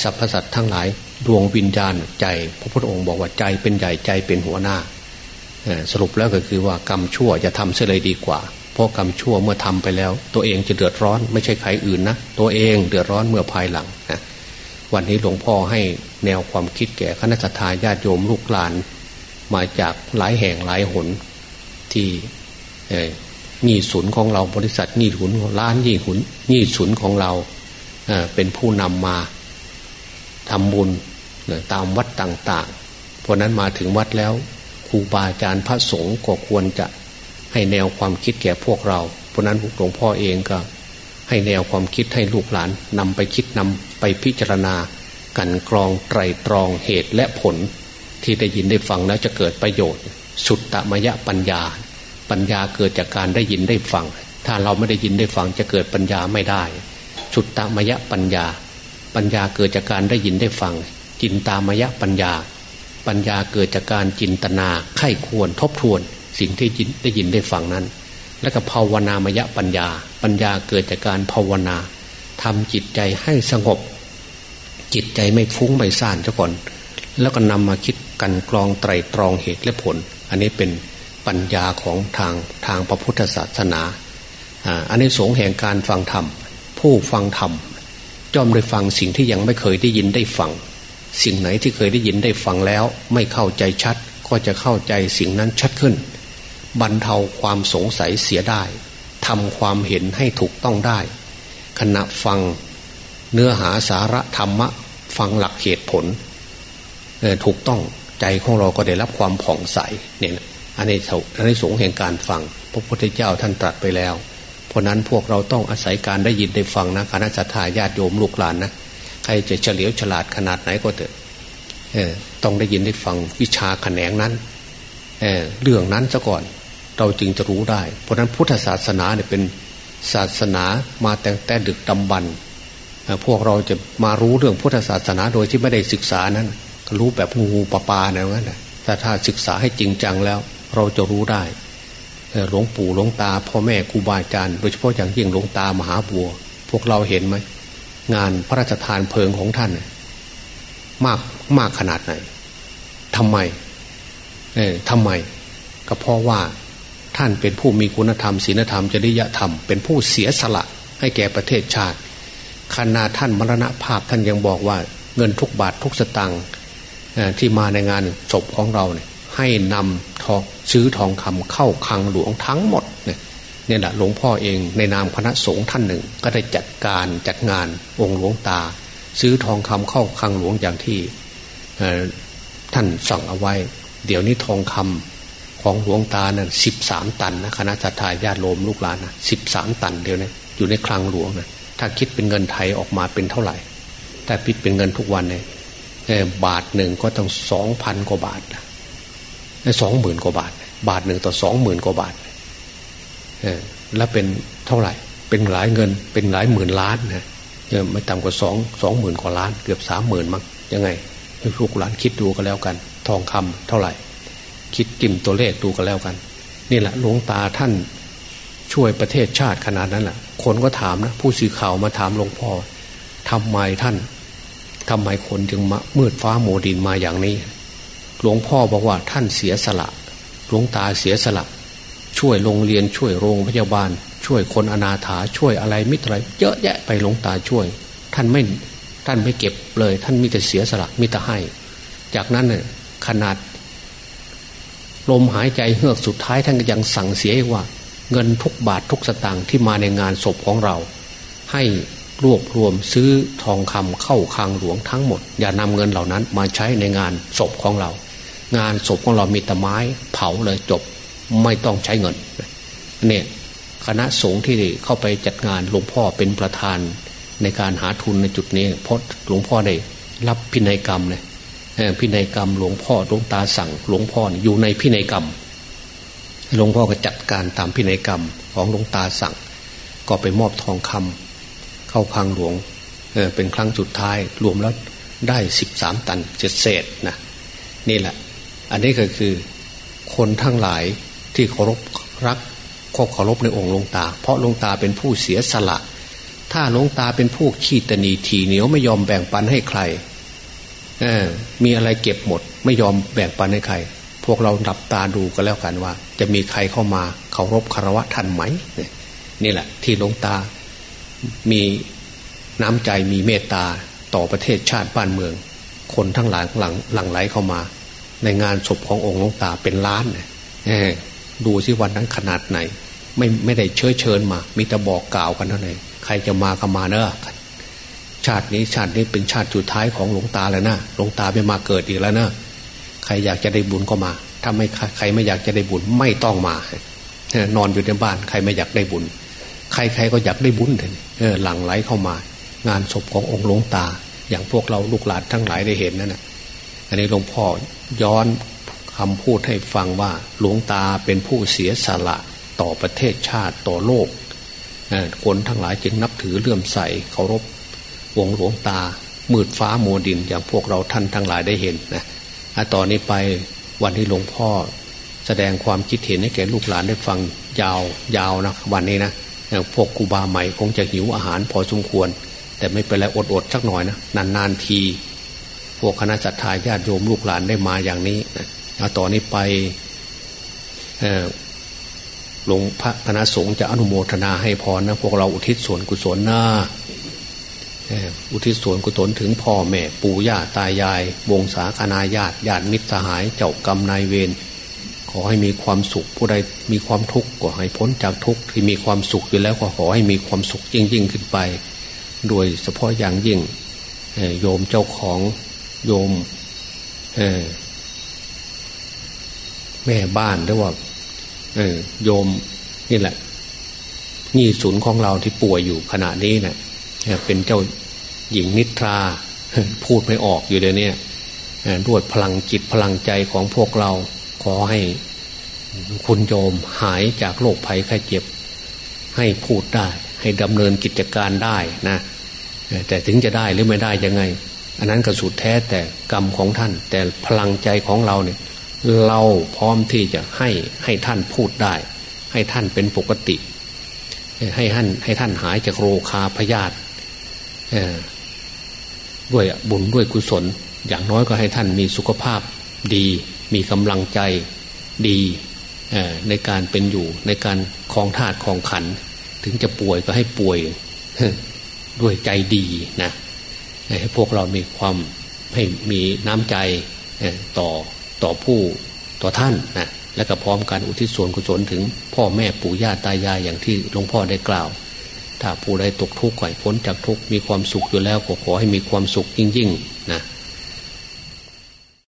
สัพพสัตทั้งหลายดวงวิญญาณใจ พระพุทธองค์บอกว่าใจเป็นใหญ่ใจเป็นหัวหน้าสรุปแล้วก็คือว่ากรรมชั่วจะทำเสียเลยดีกว่า เพราะกรรมชั่วเมื่อทำไปแล้ว ตัวเองจะเดือดร้อน ไม่ใช่ใครอื่นนะ ตัวเองเดือดร้อนเมื่อภายหลังนะ วันนี้หลวงพ่อให้แนวความคิดแก่คณะทาญาติโยมลูกหลาน มาจากหลายแห่งหลายหน ที่นี่ศูนย์ของเราบริษัทนี่หุนร้านนี่หุนนี่ศูนย์ของเราเป็นผู้นำมาทำบุญตามวัดต่างๆ เพราะนั้นมาถึงวัดแล้วครูบาอาจารย์พระสงฆ์ก็ควรจะให้แนวความคิดแก่พวกเรา เพราะนั้นหลวงพ่อเองก็ให้แนวความคิดให้ลูกหลานนำไปคิดนำ พิจารณา กันกรองไตรตรองเหตุและผล ที่ได้ยินได้ฟังแล้วจะเกิดประโยชน์ สุตตมยปัญญา ปัญญาเกิดจากการได้ยินได้ฟัง ถ้าเราไม่ได้ยินได้ฟังจะเกิดปัญญาไม่ได้ สุตตมยปัญญา ปัญญาเกิดจากการได้ยินได้ฟัง จินตามยปัญญา ปัญญาเกิดจากการจินตนาไข้ควรทบทวน สิ่งที่ได้ยินได้ฟังนั้นและก็ภาวนามยปัญญา ปัญญาเกิดจากการภาวนาทำจิตใจให้สงบ จิตใจไม่ฟุ้งไม่ซ่านเจ้าก่อน แล้วก็นำมาคิดกันกรองไตรตรองเหตุและผล อันนี้เป็นปัญญาของทางทางพระพุทธศาสนาอันนี้สงแห่งการฟังธรรม ผู้ฟังธรรมจอมได้ฟังสิ่งที่ยังไม่เคยได้ยินได้ฟัง สิ่งไหนที่เคยได้ยินได้ฟังแล้ว ไม่เข้าใจชัด ก็จะเข้าใจสิ่งนั้นชัดขึ้น บรรเทาความสงสัยเสียได้ทำความเห็นให้ถูกต้องได้ ขณะฟัง เนื้อหาสาระธรรมะ ฟังหลักเหตุผลถูกต้องใจของเราก็ได้รับความผ่องใสเนี่ยอันนี้อันนี้สงแห่งการฟัง พระพุทธเจ้าท่านตรัสไปแล้ว เพราะนั้นพวกเราต้องอาศัยการได้ยินได้ฟังนะคณะสัตยาญาติโยมลูกหลานนะใครจะเฉลียวฉลาดขนาดไหนก็เถอะต้องได้ยินได้ฟังวิชาแขนงนั้นเเรื่องนั้นซะก่อนเราจึงจะรู้ได้ เพราะนั้นพุทธศาสนาเนี่ยเป็นศาสนามาแต่แต่ดึกดำบรร พวกเราจะมารู้เรื่องพุทธศาสนาโดยที่ไม่ได้ศึกษานั้น รู้แบบงูปลาปลานะงั้นแต่ถ้าศึกษาให้จริงจังแล้ว เราจะรู้ได้หลวงปู่หลวงตาพ่อแม่ครูบาอาจารย์โดยเฉพาะอย่างยิ่งหลวงตามหาบัว พวกเราเห็นไหมงานพระราชทานเพลิงของท่าน มากมากขนาดไหนทำไมเออทำไม ก็เพราะว่าท่านเป็นผู้มีคุณธรรมศีลธรรมจริยธรรม เป็นผู้เสียสละให้แก่ประเทศชาติ ขณะท่านมรณภาพท่านยังบอกว่าเงินทุกบาททุกสตังค์ที่มาในงานศพของเราเนี่ยให้นำทองซื้อทองคำเข้าคลังหลวงทั้งหมดเนี่ยนี่แหละหลวงพ่อเองในนามคณะสงฆ์ท่านหนึ่ง ก็ได้จัดการจัดงานองค์หลวงตา ซื้อทองคำเข้าคลังหลวงอย่างที่ท่านสั่งเอาไว้ เดี๋ยวนี้ทองคำของหลวงตาเนี่ยสิบสามตันนะคณะจัตตาญาติโลมลูกหลานนะสิบสามตันเดียวนี้อยู่ในคลังหลวงนะ ถ้าคิดเป็นเงินไทยออกมาเป็นเท่าไหร่ถ้าคิดเป็นเงินทุกวันเนี่ยบาทหนึ่งก็ต้องสองพันกว่าบาทสองหมื่นกว่าบาท บาทหนึ่งต่อสองหมื่นกว่าบาทแล้วเป็นเท่าไหร่ เป็นหลายเงิน เป็นหลายหมื่นล้านนะไม่ต่ำกว่าสองสองหมื่นกว่าล้าน เกือบสามหมื่นมั้งยังไงให้ลูกหลานคิดดูก็แล้วกัน ทองคำเท่าไหร่ คิดจิ้มตัวเลขดูก็แล้วกัน นี่แหละหลวงตาท่าน ช่วยประเทศชาติขนาดนั้นแหละคนก็ถามนะ ผู้สื่อข่าวมาถามหลวงพ่อทำไมท่าน ทำไมคนจึงมามืดฟ้าโมดินมาอย่างนี้ หลวงพ่อบอกว่าท่านเสียสละ หลวงตาเสียสละ ช่วยโรงเรียนช่วยโรงพยาบาล ช่วยคนอนาถาช่วยอะไรมิตรอะไรเยอะแยะไปหลวงตาช่วย ท่านไม่ท่านไม่เก็บเลย ท่านมีแต่เสียสละมิแต่ให้ จากนั้นเนี่ยขนาด ลมหายใจเฮือกสุดท้ายท่านก็ยังสั่งเสียว่า เงินทุกบาททุกสตางค์ที่มาในงานศพของเรา ให้รวบรวมซื้อทองคำเข้าคลังหลวงทั้งหมด อย่านำเงินเหล่านั้นมาใช้ในงานศพของเรา งานศพของเรามีแต่ไม้ เผาเลยจบไม่ต้องใช้เงินเนี่ยคณะสงฆ์ที่เข้าไปจัดงานหลวงพ่อเป็นประธานในการหาทุนในจุดนี้เพราะหลวงพ่อได้รับพินัยกรรมเลยพินัยกรรมหลวงพ่อหลวงตาสั่งหลวงพ่ออยู่ในพินัยกรรม หลวงพ่อก็จัดการตามพินัยกรรมของหลวงตาสั่ง ก็ไปมอบทองคำเข้าพังหลวงเเป็นครั้งสุดท้ายรวมแล้วได้สิบสามตันเศษเศษนะนี่แหละ อันนี้ก็คือคนทั้งหลายที่เคารพรักข้อเคารพในองค์หลวงตา เพราะหลวงตาเป็นผู้เสียสละ ถ้าหลวงตาเป็นผู้ขี้ตนีทีเหนียวไม่ยอมแบ่งปันให้ใครมีอะไรเก็บหมด ไม่ยอมแบ่งปันให้ใคร พวกเราดับตาดูก็แล้วกันว่า จะมีใครเข้ามาเคารพคารวะท่านไหมนี่แหละ ที่หลวงตา มีน้ำใจมีเมตตาต่อประเทศชาติบ้านเมือง คนทั้งหลายหลังหลังไหลเข้ามา ในงานศพขององค์หลวงตาเป็นล้านเนี่ยดูสิวันนั้นขนาดไหน ไม่ไม่ได้เชิญเชิญมามีแต่บอกกล่าวกันเท่านั้นใครจะมาก็มาเนอะชาตินี้ชาตินี้เป็นชาติสุดท้ายของหลวงตาแล้วนะหลวงตาไม่มาเกิดอีกแล้วนะ ใครอยากจะได้บุญก็มา ถ้าไม่ใครไม่อยากจะได้บุญไม่ต้องมานอนอยู่ในบ้าน ใครไม่อยากได้บุญ ใครๆก็อยากได้บุญเลยหลั่งไหลเข้ามา งานศพขององค์หลวงตา อย่างพวกเราลูกหลานทั้งหลายได้เห็นนั่นแหะอันนี้หลวงพ่อย้อนคำพูดให้ฟังว่าหลวงตาเป็นผู้เสียสละต่อประเทศชาติต่อโลกคนทั้งหลายจึงนับถือเลื่อมใสเคารพวงค์หลวงตามืดฟ้าโมดินอย่างพวกเราท่านทั้งหลายได้เห็นนะ ต่อนนี้ไปวันที่หลวงพ่อ แสดงความคิดเห็นให้แก่ลูกหลานได้ฟังยาวยาวนะวันนี้นะพวกกูบาใหม่คงจะหิวอาหารพอสมควร แต่ไม่เป็นไรอดอดสักหน่อยนะนานๆที พวกคณะสัตยาญาติโยมลูกหลานได้มาอย่างนี้นะต่อนนี้ไปหลวงพระคณะสงฆ์จะอนุโมทนาให้พรนะพวกเราอุทิศส่วนกุศลหน้า อุทิศส่วนกุศลถึงพ่อแม่ปู่ย่าตายาย วงศาคณาญาติญาติมิตรสหายเจ้ากรรมนายเวรขอให้มีความสุขผู้ใดมีความทุกข์ก็ให้พ้นจากทุกข์ที่มีความสุขอยู่แล้วก็ขอให้มีความสุขยิ่งยิ่งขึ้นไป โดยเฉพาะอย่างยิ่งโยมเจ้าของโยมแม่บ้านหรือว่าโยมนี่แหละนี่ศูนย์ของเราที่ป่วยอยู่ขณะนี้เนะ่ย เป็นเจ้าหญิงนิทราพูดไม่ออกอยู่เดี๋ยวนี้ด้วยพลังจิตพลังใจของพวกเราขอให้คุณโยมหายจากโรคภัยไข้เจ็บ ให้พูดได้ ให้ดำเนินกิจการได้นะแต่ถึงจะได้หรือไม่ได้ยังไง อันนั้นก็สุดแท้แต่กรรมของท่าน แต่พลังใจของเราเนี่ย เราพร้อมที่จะให้ให้ท่านพูดได้ ให้ท่านเป็นปกติ ให้ท่านให้ท่านหายจากโรคาพยาธิ ด้วยบุญด้วยกุศล อย่างน้อยก็ให้ท่านมีสุขภาพดี มีกำลังใจดีในการเป็นอยู่ในการคลองธาตุคลองขัน ถึงจะป่วยก็ให้ป่วยด้วยใจดีนะให้พวกเรามีความให้มีน้ำใจต่อต่อผู้ต่อท่านนะและก็พร้อมการอุทิศส่วนกุศลถึงพ่อแม่ปู่ย่าตายายอย่างที่หลวงพ่อได้กล่าว ถ้าผู้ใดตกทุกข์ก่อยพ้นจากทุกข์มีความสุขอยู่แล้วก็ขอให้มีความสุขยิ่งๆนะ